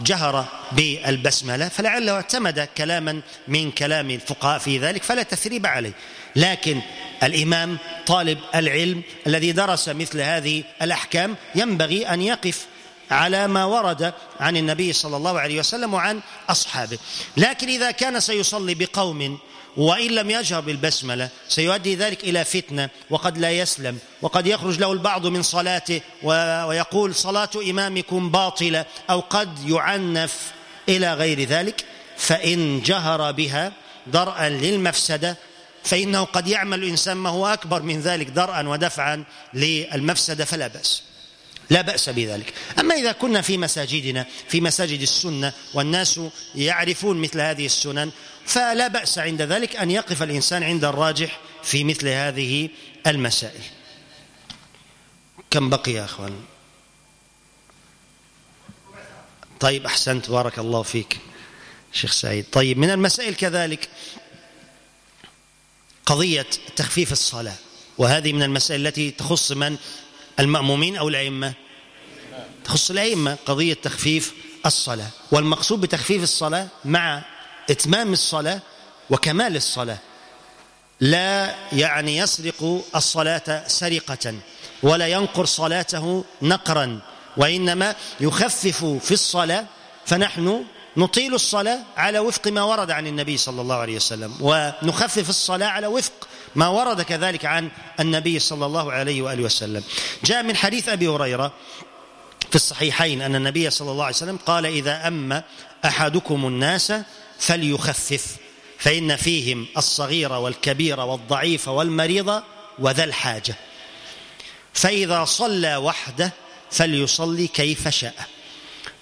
جهر بالبسملة فلعله اعتمد كلاما من كلام الفقهاء في ذلك فلا تثريب عليه. لكن الإمام طالب العلم الذي درس مثل هذه الأحكام ينبغي أن يقف على ما ورد عن النبي صلى الله عليه وسلم وعن أصحابه. لكن إذا كان سيصلي بقوم وإن لم يجهر بالبسملة سيؤدي ذلك إلى فتنة وقد لا يسلم وقد يخرج له البعض من صلاته ويقول صلاة إمامكم باطلة أو قد يعنف إلى غير ذلك فإن جهر بها درءا للمفسدة فإنه قد يعمل الإنسان ما هو أكبر من ذلك درءا ودفعا للمفسدة فلا بأس. لا بأس بذلك. أما إذا كنا في مساجدنا في مساجد السنة والناس يعرفون مثل هذه السنن فلا بأس عند ذلك أن يقف الإنسان عند الراجح في مثل هذه المسائل. كم بقي يا أخوان؟ طيب أحسنت بارك الله فيك شيخ سعيد. طيب من المسائل كذلك قضية تخفيف الصلاة وهذه من المسائل التي تخص من؟ المأمومين أو الأئمة؟ تخص الأئمة قضية تخفيف الصلاة. والمقصود بتخفيف الصلاة مع إتمام الصلاة وكمال الصلاة. لا يعني يسرق الصلاة سرقة ولا ينقر صلاته نقرا وإنما يخفف في الصلاة فنحن نطيل الصلاة على وفق ما ورد عن النبي صلى الله عليه وسلم ونخفف الصلاة على وفق ما ورد كذلك عن النبي صلى الله عليه وآله وسلم. جاء من حديث أبي هريرة في الصحيحين أن النبي صلى الله عليه وسلم قال إذا أم أحدكم الناس فليخفف فإن فيهم الصغير والكبير والضعيف والمريض وذا الحاجة. فإذا صلى وحده فليصلي كيف شاء.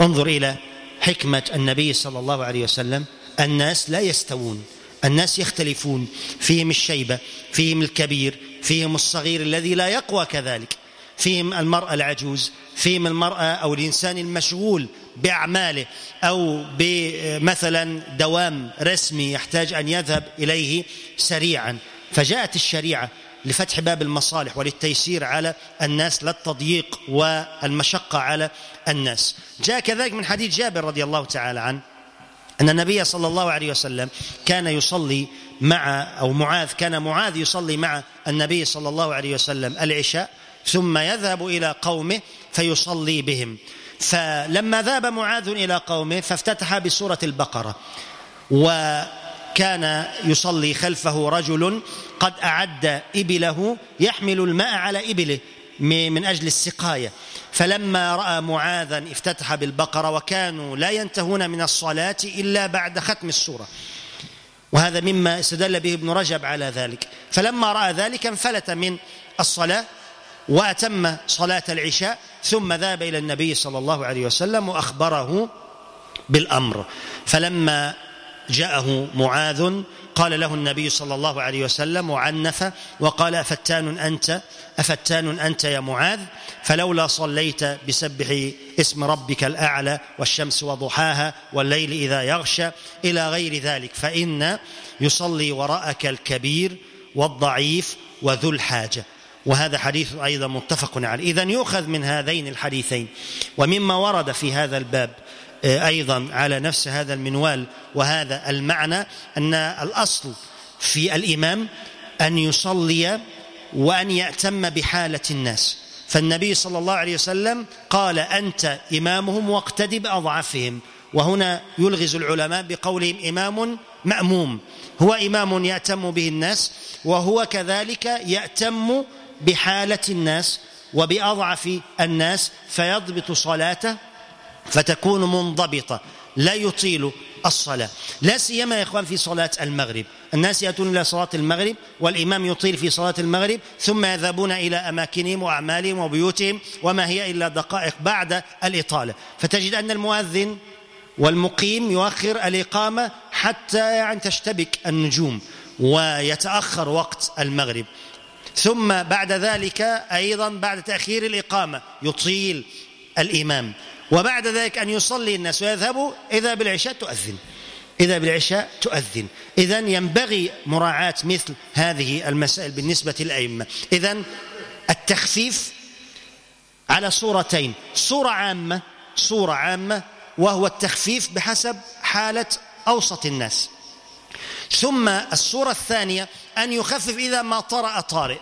انظر إلى حكمة النبي صلى الله عليه وسلم. الناس لا يستوون الناس يختلفون. فيهم الشيبة فيهم الكبير فيهم الصغير الذي لا يقوى كذلك. فيهم المرأة العجوز فيهم المرأة أو الإنسان المشغول بأعماله أو بمثلا دوام رسمي يحتاج أن يذهب إليه سريعا. فجاءت الشريعة لفتح باب المصالح وللتيسير على الناس لا التضييق والمشقة على الناس. جاء كذلك من حديث جابر رضي الله تعالى عنه أن النبي صلى الله عليه وسلم كان يصلي مع أو معاذ كان معاذ يصلي مع النبي صلى الله عليه وسلم العشاء ثم يذهب إلى قومه فيصلي بهم. فلما ذهب معاذ إلى قومه فافتتح بسورة البقرة كان يصلي خلفه رجل قد أعد إبله يحمل الماء على إبله من أجل السقاية. فلما رأى معاذا افتتح بالبقرة وكانوا لا ينتهون من الصلاة إلا بعد ختم السورة. وهذا مما استدل به ابن رجب على ذلك. فلما رأى ذلك انفلت من الصلاة وأتم صلاة العشاء ثم ذهب إلى النبي صلى الله عليه وسلم وأخبره بالأمر. فلما جاءه معاذ قال له النبي صلى الله عليه وسلم وعنف وقال أفتان أنت؟ أفتان أنت يا معاذ؟ فلولا صليت بسبح اسم ربك الأعلى والشمس وضحاها والليل إذا يغشى إلى غير ذلك فإن يصلي وراءك الكبير والضعيف وذو الحاجة. وهذا حديث أيضا متفق عليه. إذن يؤخذ من هذين الحديثين ومما ورد في هذا الباب آه، أيضا على نفس هذا المنوال وهذا المعنى أن الأصل في الإمام أن يصلي وأن يأتم بحالة الناس. فالنبي صلى الله عليه وسلم قال أنت إمامهم واقتد باضعفهم وهنا يلغز العلماء بقولهم إمام مأموم. هو إمام يأتم به الناس وهو كذلك يأتم بحالة الناس وبأضعف الناس فيضبط صلاته فتكون منضبطة لا يطيل الصلاة. لا سيما يا إخوان في صلاة المغرب. الناس يأتون إلى صلاة المغرب والإمام يطيل في صلاة المغرب ثم يذهبون إلى أماكنهم وأعمالهم وبيوتهم وما هي إلا دقائق بعد الإطالة. فتجد أن المؤذن والمقيم يؤخر الإقامة حتى يعني تشتبك النجوم ويتأخر وقت المغرب. ثم بعد ذلك أيضا بعد تأخير الإقامة يطيل الإمام. وبعد ذلك أن يصلي الناس ويذهبوا إذا بالعشاء تؤذن. إذا بالعشاء تؤذن. إذا ينبغي مراعاة مثل هذه المسائل بالنسبة للأئمة. إذا التخفيف على صورتين. صورة عامة صورة عامة وهو التخفيف بحسب حالة أوسط الناس. ثم الصورة الثانية أن يخفف إذا ما طرأ طارئ.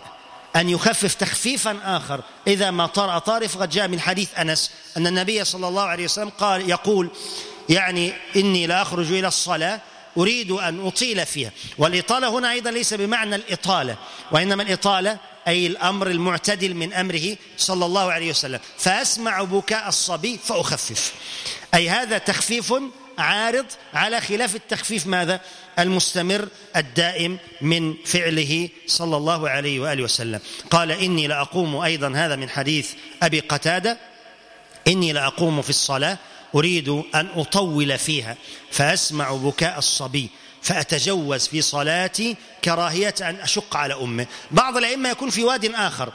أن يخفف تخفيفا آخر إذا ما طرأ طارئ فقد جاء من حديث أنس أن النبي صلى الله عليه وسلم قال يقول يعني إني لا أخرج إلى الصلاة أريد أن أطيل فيها. والإطالة هنا أيضا ليس بمعنى الإطالة وإنما الإطالة أي الأمر المعتدل من أمره صلى الله عليه وسلم. فأسمع بكاء الصبي فأخفف. أي هذا تخفيف عارض على خلاف التخفيف ماذا؟ المستمر الدائم من فعله صلى الله عليه وآله وسلم. قال إني لأقوم أيضا هذا من حديث أبي قتادة إني لأقوم في الصلاة أريد أن أطول فيها فأسمع بكاء الصبي فأتجوز في صلاتي كراهية أن أشق على أمه. بعض الأئمة يكون في واد آخر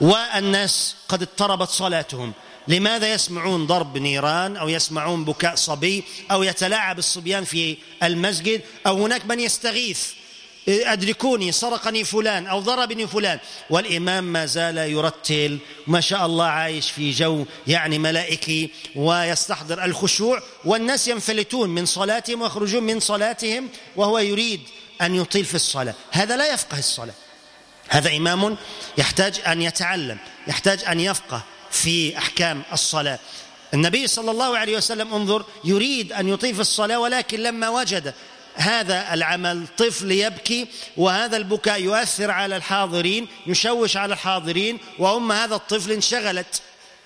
والناس قد اضطربت صلاتهم. لماذا يسمعون ضرب نيران أو يسمعون بكاء صبي أو يتلاعب الصبيان في المسجد أو هناك من يستغيث أدركوني سرقني فلان أو ضربني فلان. والإمام ما زال يرتل ما شاء الله عايش في جو يعني ملائكي ويستحضر الخشوع والناس ينفلتون من صلاتهم ويخرجون من صلاتهم وهو يريد أن يطيل في الصلاة. هذا لا يفقه الصلاة. هذا إمام يحتاج أن يتعلم يحتاج أن يفقه. في أحكام الصلاة. النبي صلى الله عليه وسلم انظر يريد أن يطيف الصلاة ولكن لما وجد هذا العمل طفل يبكي وهذا البكاء يؤثر على الحاضرين يشوش على الحاضرين وأم هذا الطفل انشغلت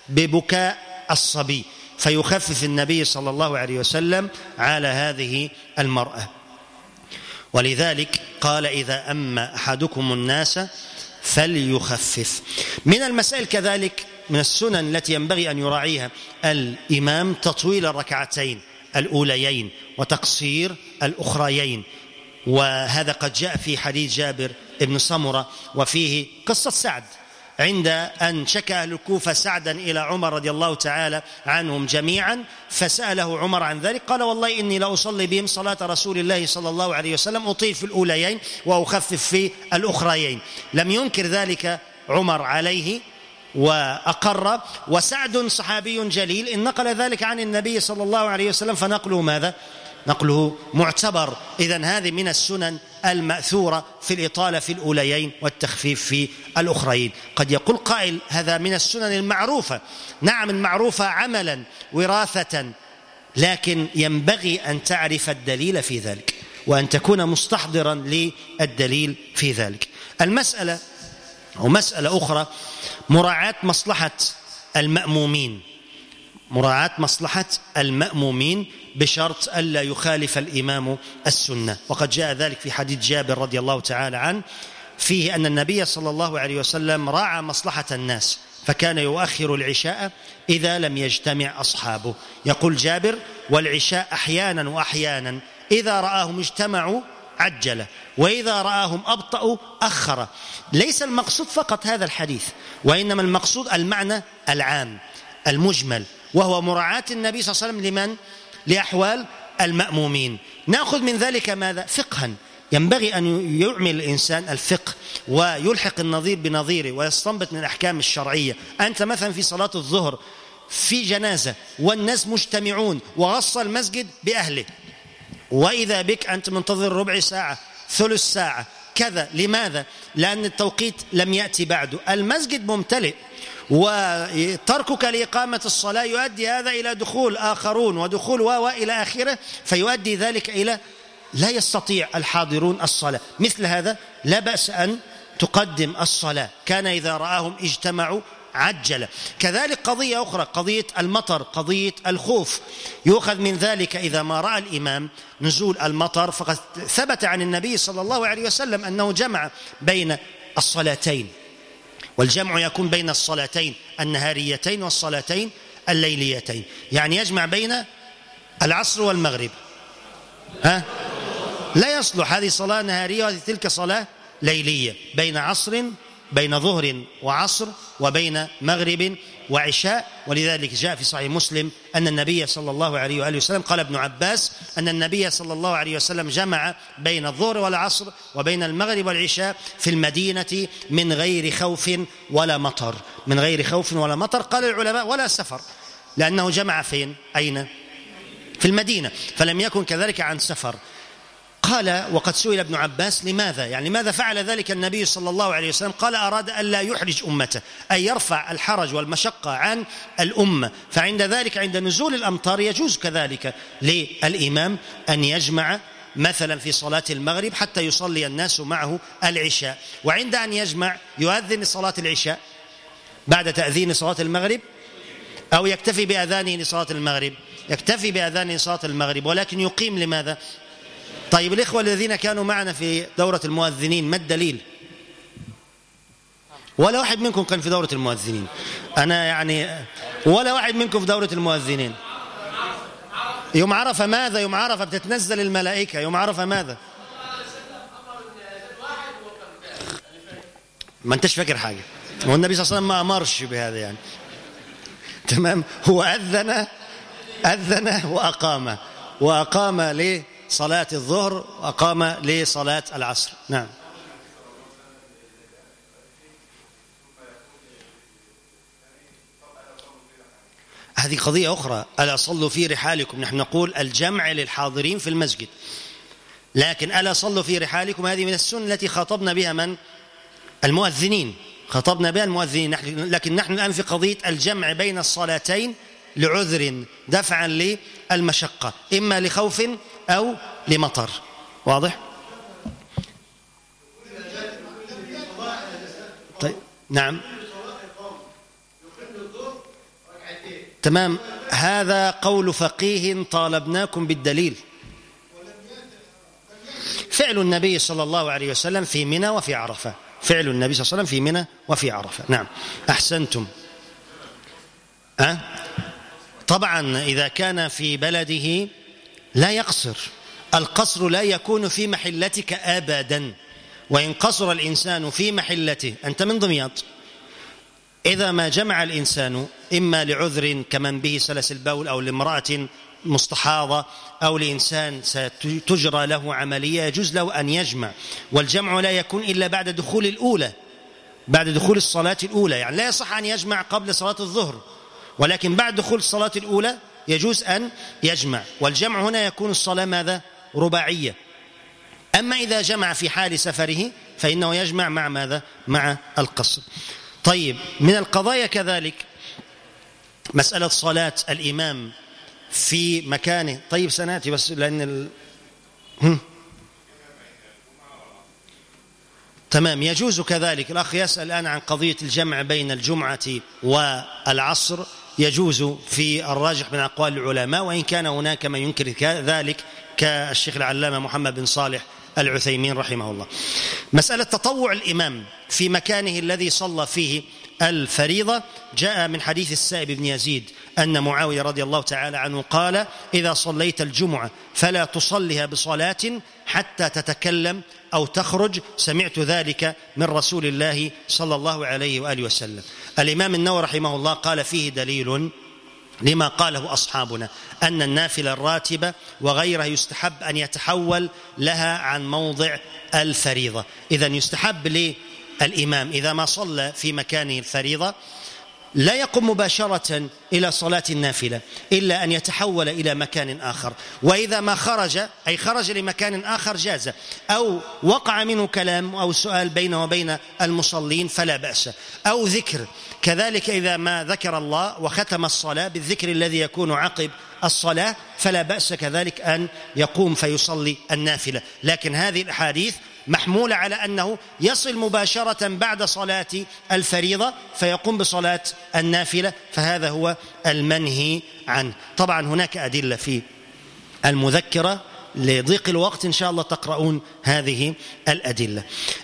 ببكاء الصبي. فيخفف النبي صلى الله عليه وسلم على هذه المرأة. ولذلك قال إذا أما أحدكم الناس فليخفف. من المسائل كذلك من السنن التي ينبغي أن يراعيها الإمام تطويل الركعتين الأوليين وتقصير الأخريين. وهذا قد جاء في حديث جابر بن سمرة وفيه قصة سعد. عند أن شكى أهل الكوفة سعدا إلى عمر رضي الله تعالى عنهم جميعا فسأله عمر عن ذلك قال والله إني لاصلي بهم صلاة رسول الله صلى الله عليه وسلم أطيل في الأوليين وأخفف في الأخريين. لم ينكر ذلك عمر عليه وأقر وسعد صحابي جليل. إن نقل ذلك عن النبي صلى الله عليه وسلم فنقله ماذا؟ نقله معتبر. اذا هذه من السنن المأثورة في الإطالة في الأوليين والتخفيف في الأخرين. قد يقول قائل هذا من السنن المعروفة. نعم المعروفة عملا وراثة لكن ينبغي أن تعرف الدليل في ذلك وأن تكون مستحضرا للدليل في ذلك. المسألة ومسألة أخرى مراعاة مصلحة المأمومين. مراعاة مصلحة المأمومين بشرط ألا يخالف الإمام السنة. وقد جاء ذلك في حديث جابر رضي الله تعالى عنه فيه أن النبي صلى الله عليه وسلم راعى مصلحة الناس فكان يؤخر العشاء إذا لم يجتمع أصحابه. يقول جابر والعشاء أحيانا وأحيانا إذا رآهم اجتمعوا عجل. وإذا رآهم أبطأوا أخر. ليس المقصود فقط هذا الحديث وإنما المقصود المعنى العام المجمل وهو مراعاة النبي صلى الله عليه وسلم لمن؟ لأحوال المأمومين. نأخذ من ذلك ماذا؟ فقها. ينبغي أن يعمل الإنسان الفقه ويلحق النظير بنظيره ويستنبط من الأحكام الشرعية. أنت مثلا في صلاة الظهر في جنازة والناس مجتمعون وغص المسجد بأهله. وإذا بك أنت منتظر ربع ساعة ثلث ساعة كذا لماذا؟ لأن التوقيت لم يأتي بعده المسجد ممتلئ وتركك لإقامة الصلاة يؤدي هذا إلى دخول آخرون ودخول و إلى آخره فيؤدي ذلك إلى لا يستطيع الحاضرون الصلاة. مثل هذا لا بأس أن تقدم الصلاة. كان إذا رآهم اجتمعوا عجل. كذلك قضية أخرى قضية المطر قضية الخوف. يؤخذ من ذلك إذا ما رأى الإمام نزول المطر فقد ثبت عن النبي صلى الله عليه وسلم أنه جمع بين الصلاتين. والجمع يكون بين الصلاتين النهاريتين والصلاتين الليليتين. يعني يجمع بين العصر والمغرب. ها؟ لا يصلح. هذه صلاة نهارية وهذه تلك صلاة ليلية. بين عصر بين ظهر وعصر وبين مغرب وعشاء ولذلك جاء في صحيح مسلم أن النبي صلى الله عليه وآله وسلم قال ابن عباس أن النبي صلى الله عليه وسلم جمع بين الظهر والعصر وبين المغرب والعشاء في المدينة من غير خوف ولا مطر. من غير خوف ولا مطر قال العلماء ولا سفر. لأنه جمع فين؟ أين؟ في المدينة. فلم يكن كذلك عن سفر. قال وقد سئل ابن عباس لماذا؟ يعني لماذا فعل ذلك النبي صلى الله عليه وسلم؟ قال أراد أن لا يحرج أمته أن يرفع الحرج والمشقة عن الأمة. فعند ذلك عند نزول الأمطار يجوز كذلك للإمام أن يجمع مثلا في صلاة المغرب حتى يصلي الناس معه العشاء. وعند أن يجمع يؤذن صلاة العشاء بعد تأذين صلاة المغرب؟ أو يكتفي بأذانه لصلاة المغرب؟ يكتفي بأذانه لصلاة المغرب ولكن يقيم لماذا؟ طيب الإخوة الذين كانوا معنا في دورة المؤذنين ما الدليل؟ ولا واحد منكم كان في دورة المؤذنين. أنا يعني ولا واحد منكم في دورة المؤذنين. يوم عرف ماذا؟ يوم عرف بتتنزل الملائكة. يوم عرف ماذا؟ ما أنتش فاكر حاجة. والنبي صلى الله عليه وسلم ما أمرش بهذا يعني. تمام؟ هو أذن أذن وأقام. وأقام ليه صلاة الظهر وأقام لصلاة العصر. نعم. هذه قضية أخرى. ألا صلوا في رحالكم؟ نحن نقول الجمع للحاضرين في المسجد. لكن ألا صلوا في رحالكم؟ هذه من السنة التي خاطبنا بها من؟ المؤذنين. خاطبنا بها المؤذنين. لكن نحن الآن في قضية الجمع بين الصلاتين لعذر دفعا للمشقة إما لخوف أو لمطر. واضح؟ طيب نعم. تمام. هذا قول فقيه طالبناكم بالدليل. فعل النبي صلى الله عليه وسلم في منى وفي عرفة. فعل النبي صلى الله عليه وسلم في منى وفي عرفة. نعم. أحسنتم. أه؟ طبعا إذا كان في بلده لا يقصر. القصر لا يكون في محلتك أبدا. وإن قصر الإنسان في محلته أنت من دمياط. إذا ما جمع الإنسان إما لعذر كمن به سلس البول أو لامرأة مستحاضة أو لإنسان ستجرى له عملية يجوز له أن يجمع. والجمع لا يكون إلا بعد دخول الأولى بعد دخول الصلاة الأولى. يعني لا يصح أن يجمع قبل صلاة الظهر. ولكن بعد دخول الصلاة الأولى يجوز أن يجمع والجمع هنا يكون الصلاة ماذا؟ رباعية. أما إذا جمع في حال سفره فإنه يجمع مع ماذا؟ مع القصر. طيب من القضايا كذلك مسألة صلاة الإمام في مكانه. طيب سنأتي بس لأن ال... تمام. يجوز كذلك. الأخ يسأل الآن عن قضية الجمع بين الجمعة والعصر. يجوز في الراجح من أقوال العلماء وإن كان هناك من ينكر ذلك كالشيخ العلامة محمد بن صالح العثيمين رحمه الله. مسألة تطوع الإمام في مكانه الذي صلى فيه الفريضة جاء من حديث السائب بن يزيد أن معاوية رضي الله تعالى عنه قال إذا صليت الجمعة فلا تصلها بصلاة حتى تتكلم أو تخرج سمعت ذلك من رسول الله صلى الله عليه وآله وسلم. الإمام النووي رحمه الله قال فيه دليل لما قاله أصحابنا أن النافلة الراتبة وغيرها يستحب أن يتحول لها عن موضع الفريضة. إذا يستحب للإمام إذا ما صلى في مكانه الفريضة لا يقوم مباشرة إلى صلاة النافلة إلا أن يتحول إلى مكان آخر. وإذا ما خرج أي خرج لمكان آخر جاز أو وقع منه كلام أو سؤال بينه وبين المصلين فلا بأس. أو ذكر كذلك إذا ما ذكر الله وختم الصلاة بالذكر الذي يكون عقب الصلاة فلا بأس كذلك أن يقوم فيصلي النافلة. لكن هذه الأحاديث محمولة على أنه يصل مباشرة بعد صلاة الفريضة فيقوم بصلاة النافلة فهذا هو المنهي عنه. طبعا هناك أدلة في المذكرة لضيق الوقت إن شاء الله تقرؤون هذه الأدلة.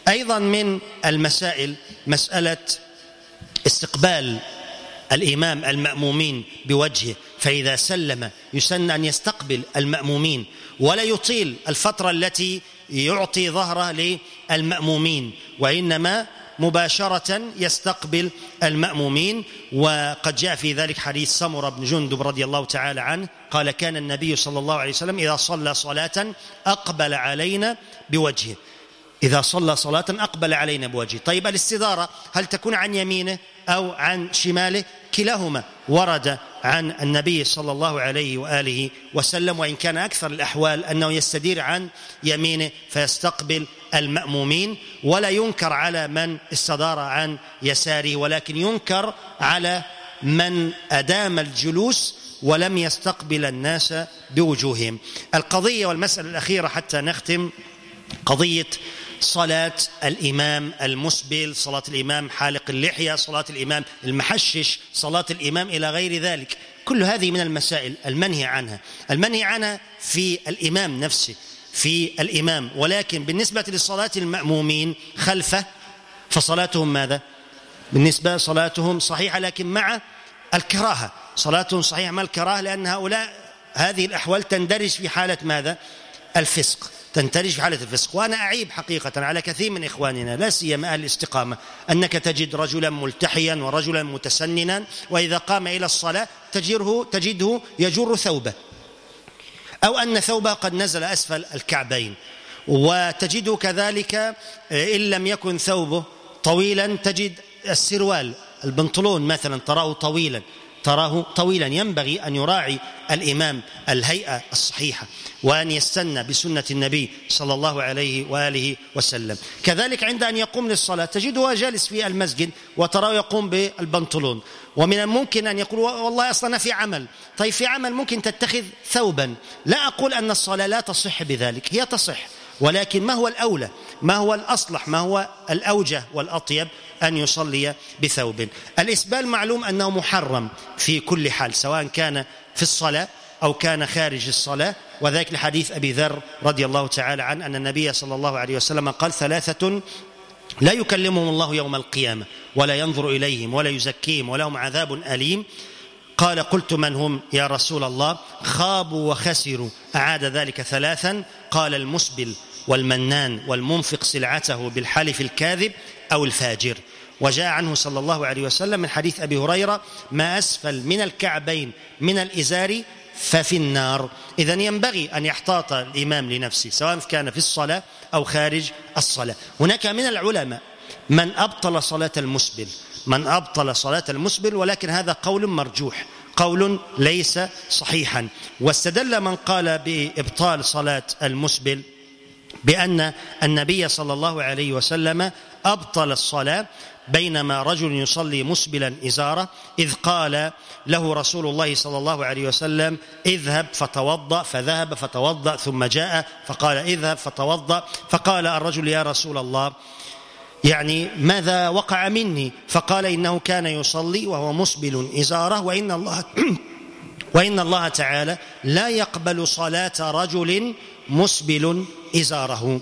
أيضا من المسائل مسألة استقبال الإمام المأمومين بوجهه فإذا سلم يسن أن يستقبل المأمومين ولا يطيل الفترة التي يعطي ظهره للمأمومين وإنما مباشرة يستقبل المأمومين. وقد جاء في ذلك حديث سمر بن جندب رضي الله تعالى عنه قال كان النبي صلى الله عليه وسلم إذا صلى صلاة أقبل علينا بوجهه. إذا صلى صلاة أقبل علينا بوجهه. طيب الاستدارة هل تكون عن يمينه؟ أو عن شماله كلاهما ورد عن النبي صلى الله عليه وآله وسلم وإن كان أكثر الأحوال أنه يستدير عن يمينه فيستقبل المأمومين ولا ينكر على من استدار عن يساره ولكن ينكر على من أدام الجلوس ولم يستقبل الناس بوجوههم. القضية والمسألة الأخيرة حتى نختم قضية صلاة الإمام المسبل صلاة الإمام حالق اللحية صلاة الإمام المحشش صلاة الإمام إلى غير ذلك. كل هذه من المسائل المنهي عنها. المنهي عنها في الإمام نفسه في الإمام. ولكن بالنسبة لصلاة المأمومين خلفه فصلاتهم ماذا؟ بالنسبة صلاتهم صحيحة لكن مع الكراهة. صلاتهم صحيحة مع الكراهة لأن هؤلاء هذه الأحوال تندرج في حالة ماذا؟ الفسق. تندرج في حالة الفسق. وأنا أعيب حقيقة على كثير من إخواننا لا سيما أهل الاستقامة أنك تجد رجلا ملتحيا ورجلا متسننا وإذا قام إلى الصلاة تجره تجده يجر ثوبه. أو أن ثوبه قد نزل أسفل الكعبين. وتجده كذلك إن لم يكن ثوبه طويلا تجد السروال البنطلون مثلا تراه طويلا. تراه طويلا. ينبغي أن يراعي الإمام الهيئة الصحيحة وأن يستنى بسنة النبي صلى الله عليه وآله وسلم. كذلك عند أن يقوم للصلاة تجده جالس في المسجد وتراه يقوم بالبنطلون. ومن الممكن أن يقول والله أصلا في عمل. طيب في عمل ممكن تتخذ ثوبا. لا أقول أن الصلاة لا تصح بذلك. هي تصح. ولكن ما هو الأولى؟ ما هو الأصلح؟ ما هو الأوجه والأطيب؟ أن يصلي بثوب. الإسبال معلوم أنه محرم في كل حال سواء كان في الصلاة أو كان خارج الصلاة. وذلك لحديث أبي ذر رضي الله تعالى عنه أن النبي صلى الله عليه وسلم قال ثلاثة لا يكلمهم الله يوم القيامة ولا ينظر إليهم ولا يزكيهم ولهم عذاب أليم. قال قلت من هم يا رسول الله؟ خابوا وخسروا. أعاد ذلك ثلاثا. قال المسبل والمنان والمنفق سلعته بالحلف الكاذب. أو الفاجر. وجاء عنه صلى الله عليه وسلم من حديث أبي هريرة ما أسفل من الكعبين من الإزار ففي النار. اذا ينبغي أن يحتاط الإمام لنفسه سواء كان في الصلاة أو خارج الصلاة. هناك من العلماء من أبطل صلاة المسبل من أبطل صلاة المسبل ولكن هذا قول مرجوح قول ليس صحيحا. واستدل من قال بإبطال صلاة المسبل بأن النبي صلى الله عليه وسلم أبطل الصلاة بينما رجل يصلي مسبلا إزارة إذ قال له رسول الله صلى الله عليه وسلم اذهب فتوضأ. فذهب فتوضأ ثم جاء فقال اذهب فتوضأ. فقال الرجل يا رسول الله يعني ماذا وقع مني؟ فقال إنه كان يصلي وهو مسبل إزارة وإن الله وإن الله تعالى لا يقبل صلاة رجل مسبل إزاره.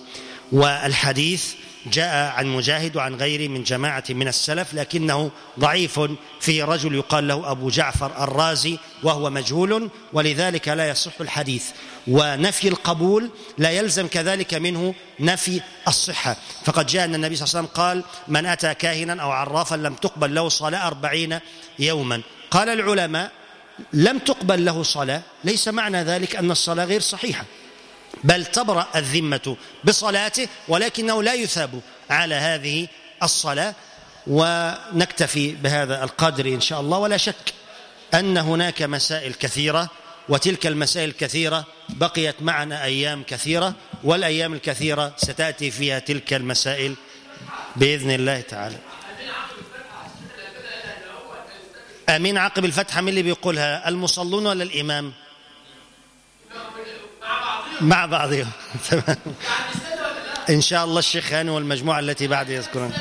والحديث جاء عن مجاهد وعن غيره من جماعة من السلف لكنه ضعيف في رجل يقال له أبو جعفر الرازي وهو مجهول ولذلك لا يصح الحديث. ونفي القبول لا يلزم كذلك منه نفي الصحة. فقد جاء أن النبي صلى الله عليه وسلم قال من أتى كاهنا أو عرافا لم تقبل له صلاة أربعين يوما قال العلماء لم تقبل له صلاة ليس معنى ذلك أن الصلاة غير صحيحة بل تبرأ الذمة بصلاته ولكنه لا يثاب على هذه الصلاة ونكتفي بهذا القدر إن شاء الله. ولا شك أن هناك مسائل كثيرة وتلك المسائل الكثيرة بقيت معنا أيام كثيرة والأيام الكثيرة ستأتي فيها تلك المسائل بإذن الله تعالى. أمين عقب الفتحة من اللي بيقولها المصلون ولا الإمام؟ مع بعضهم. إن شاء الله الشيخ هاني والمجموعة التي بعد يذكرون.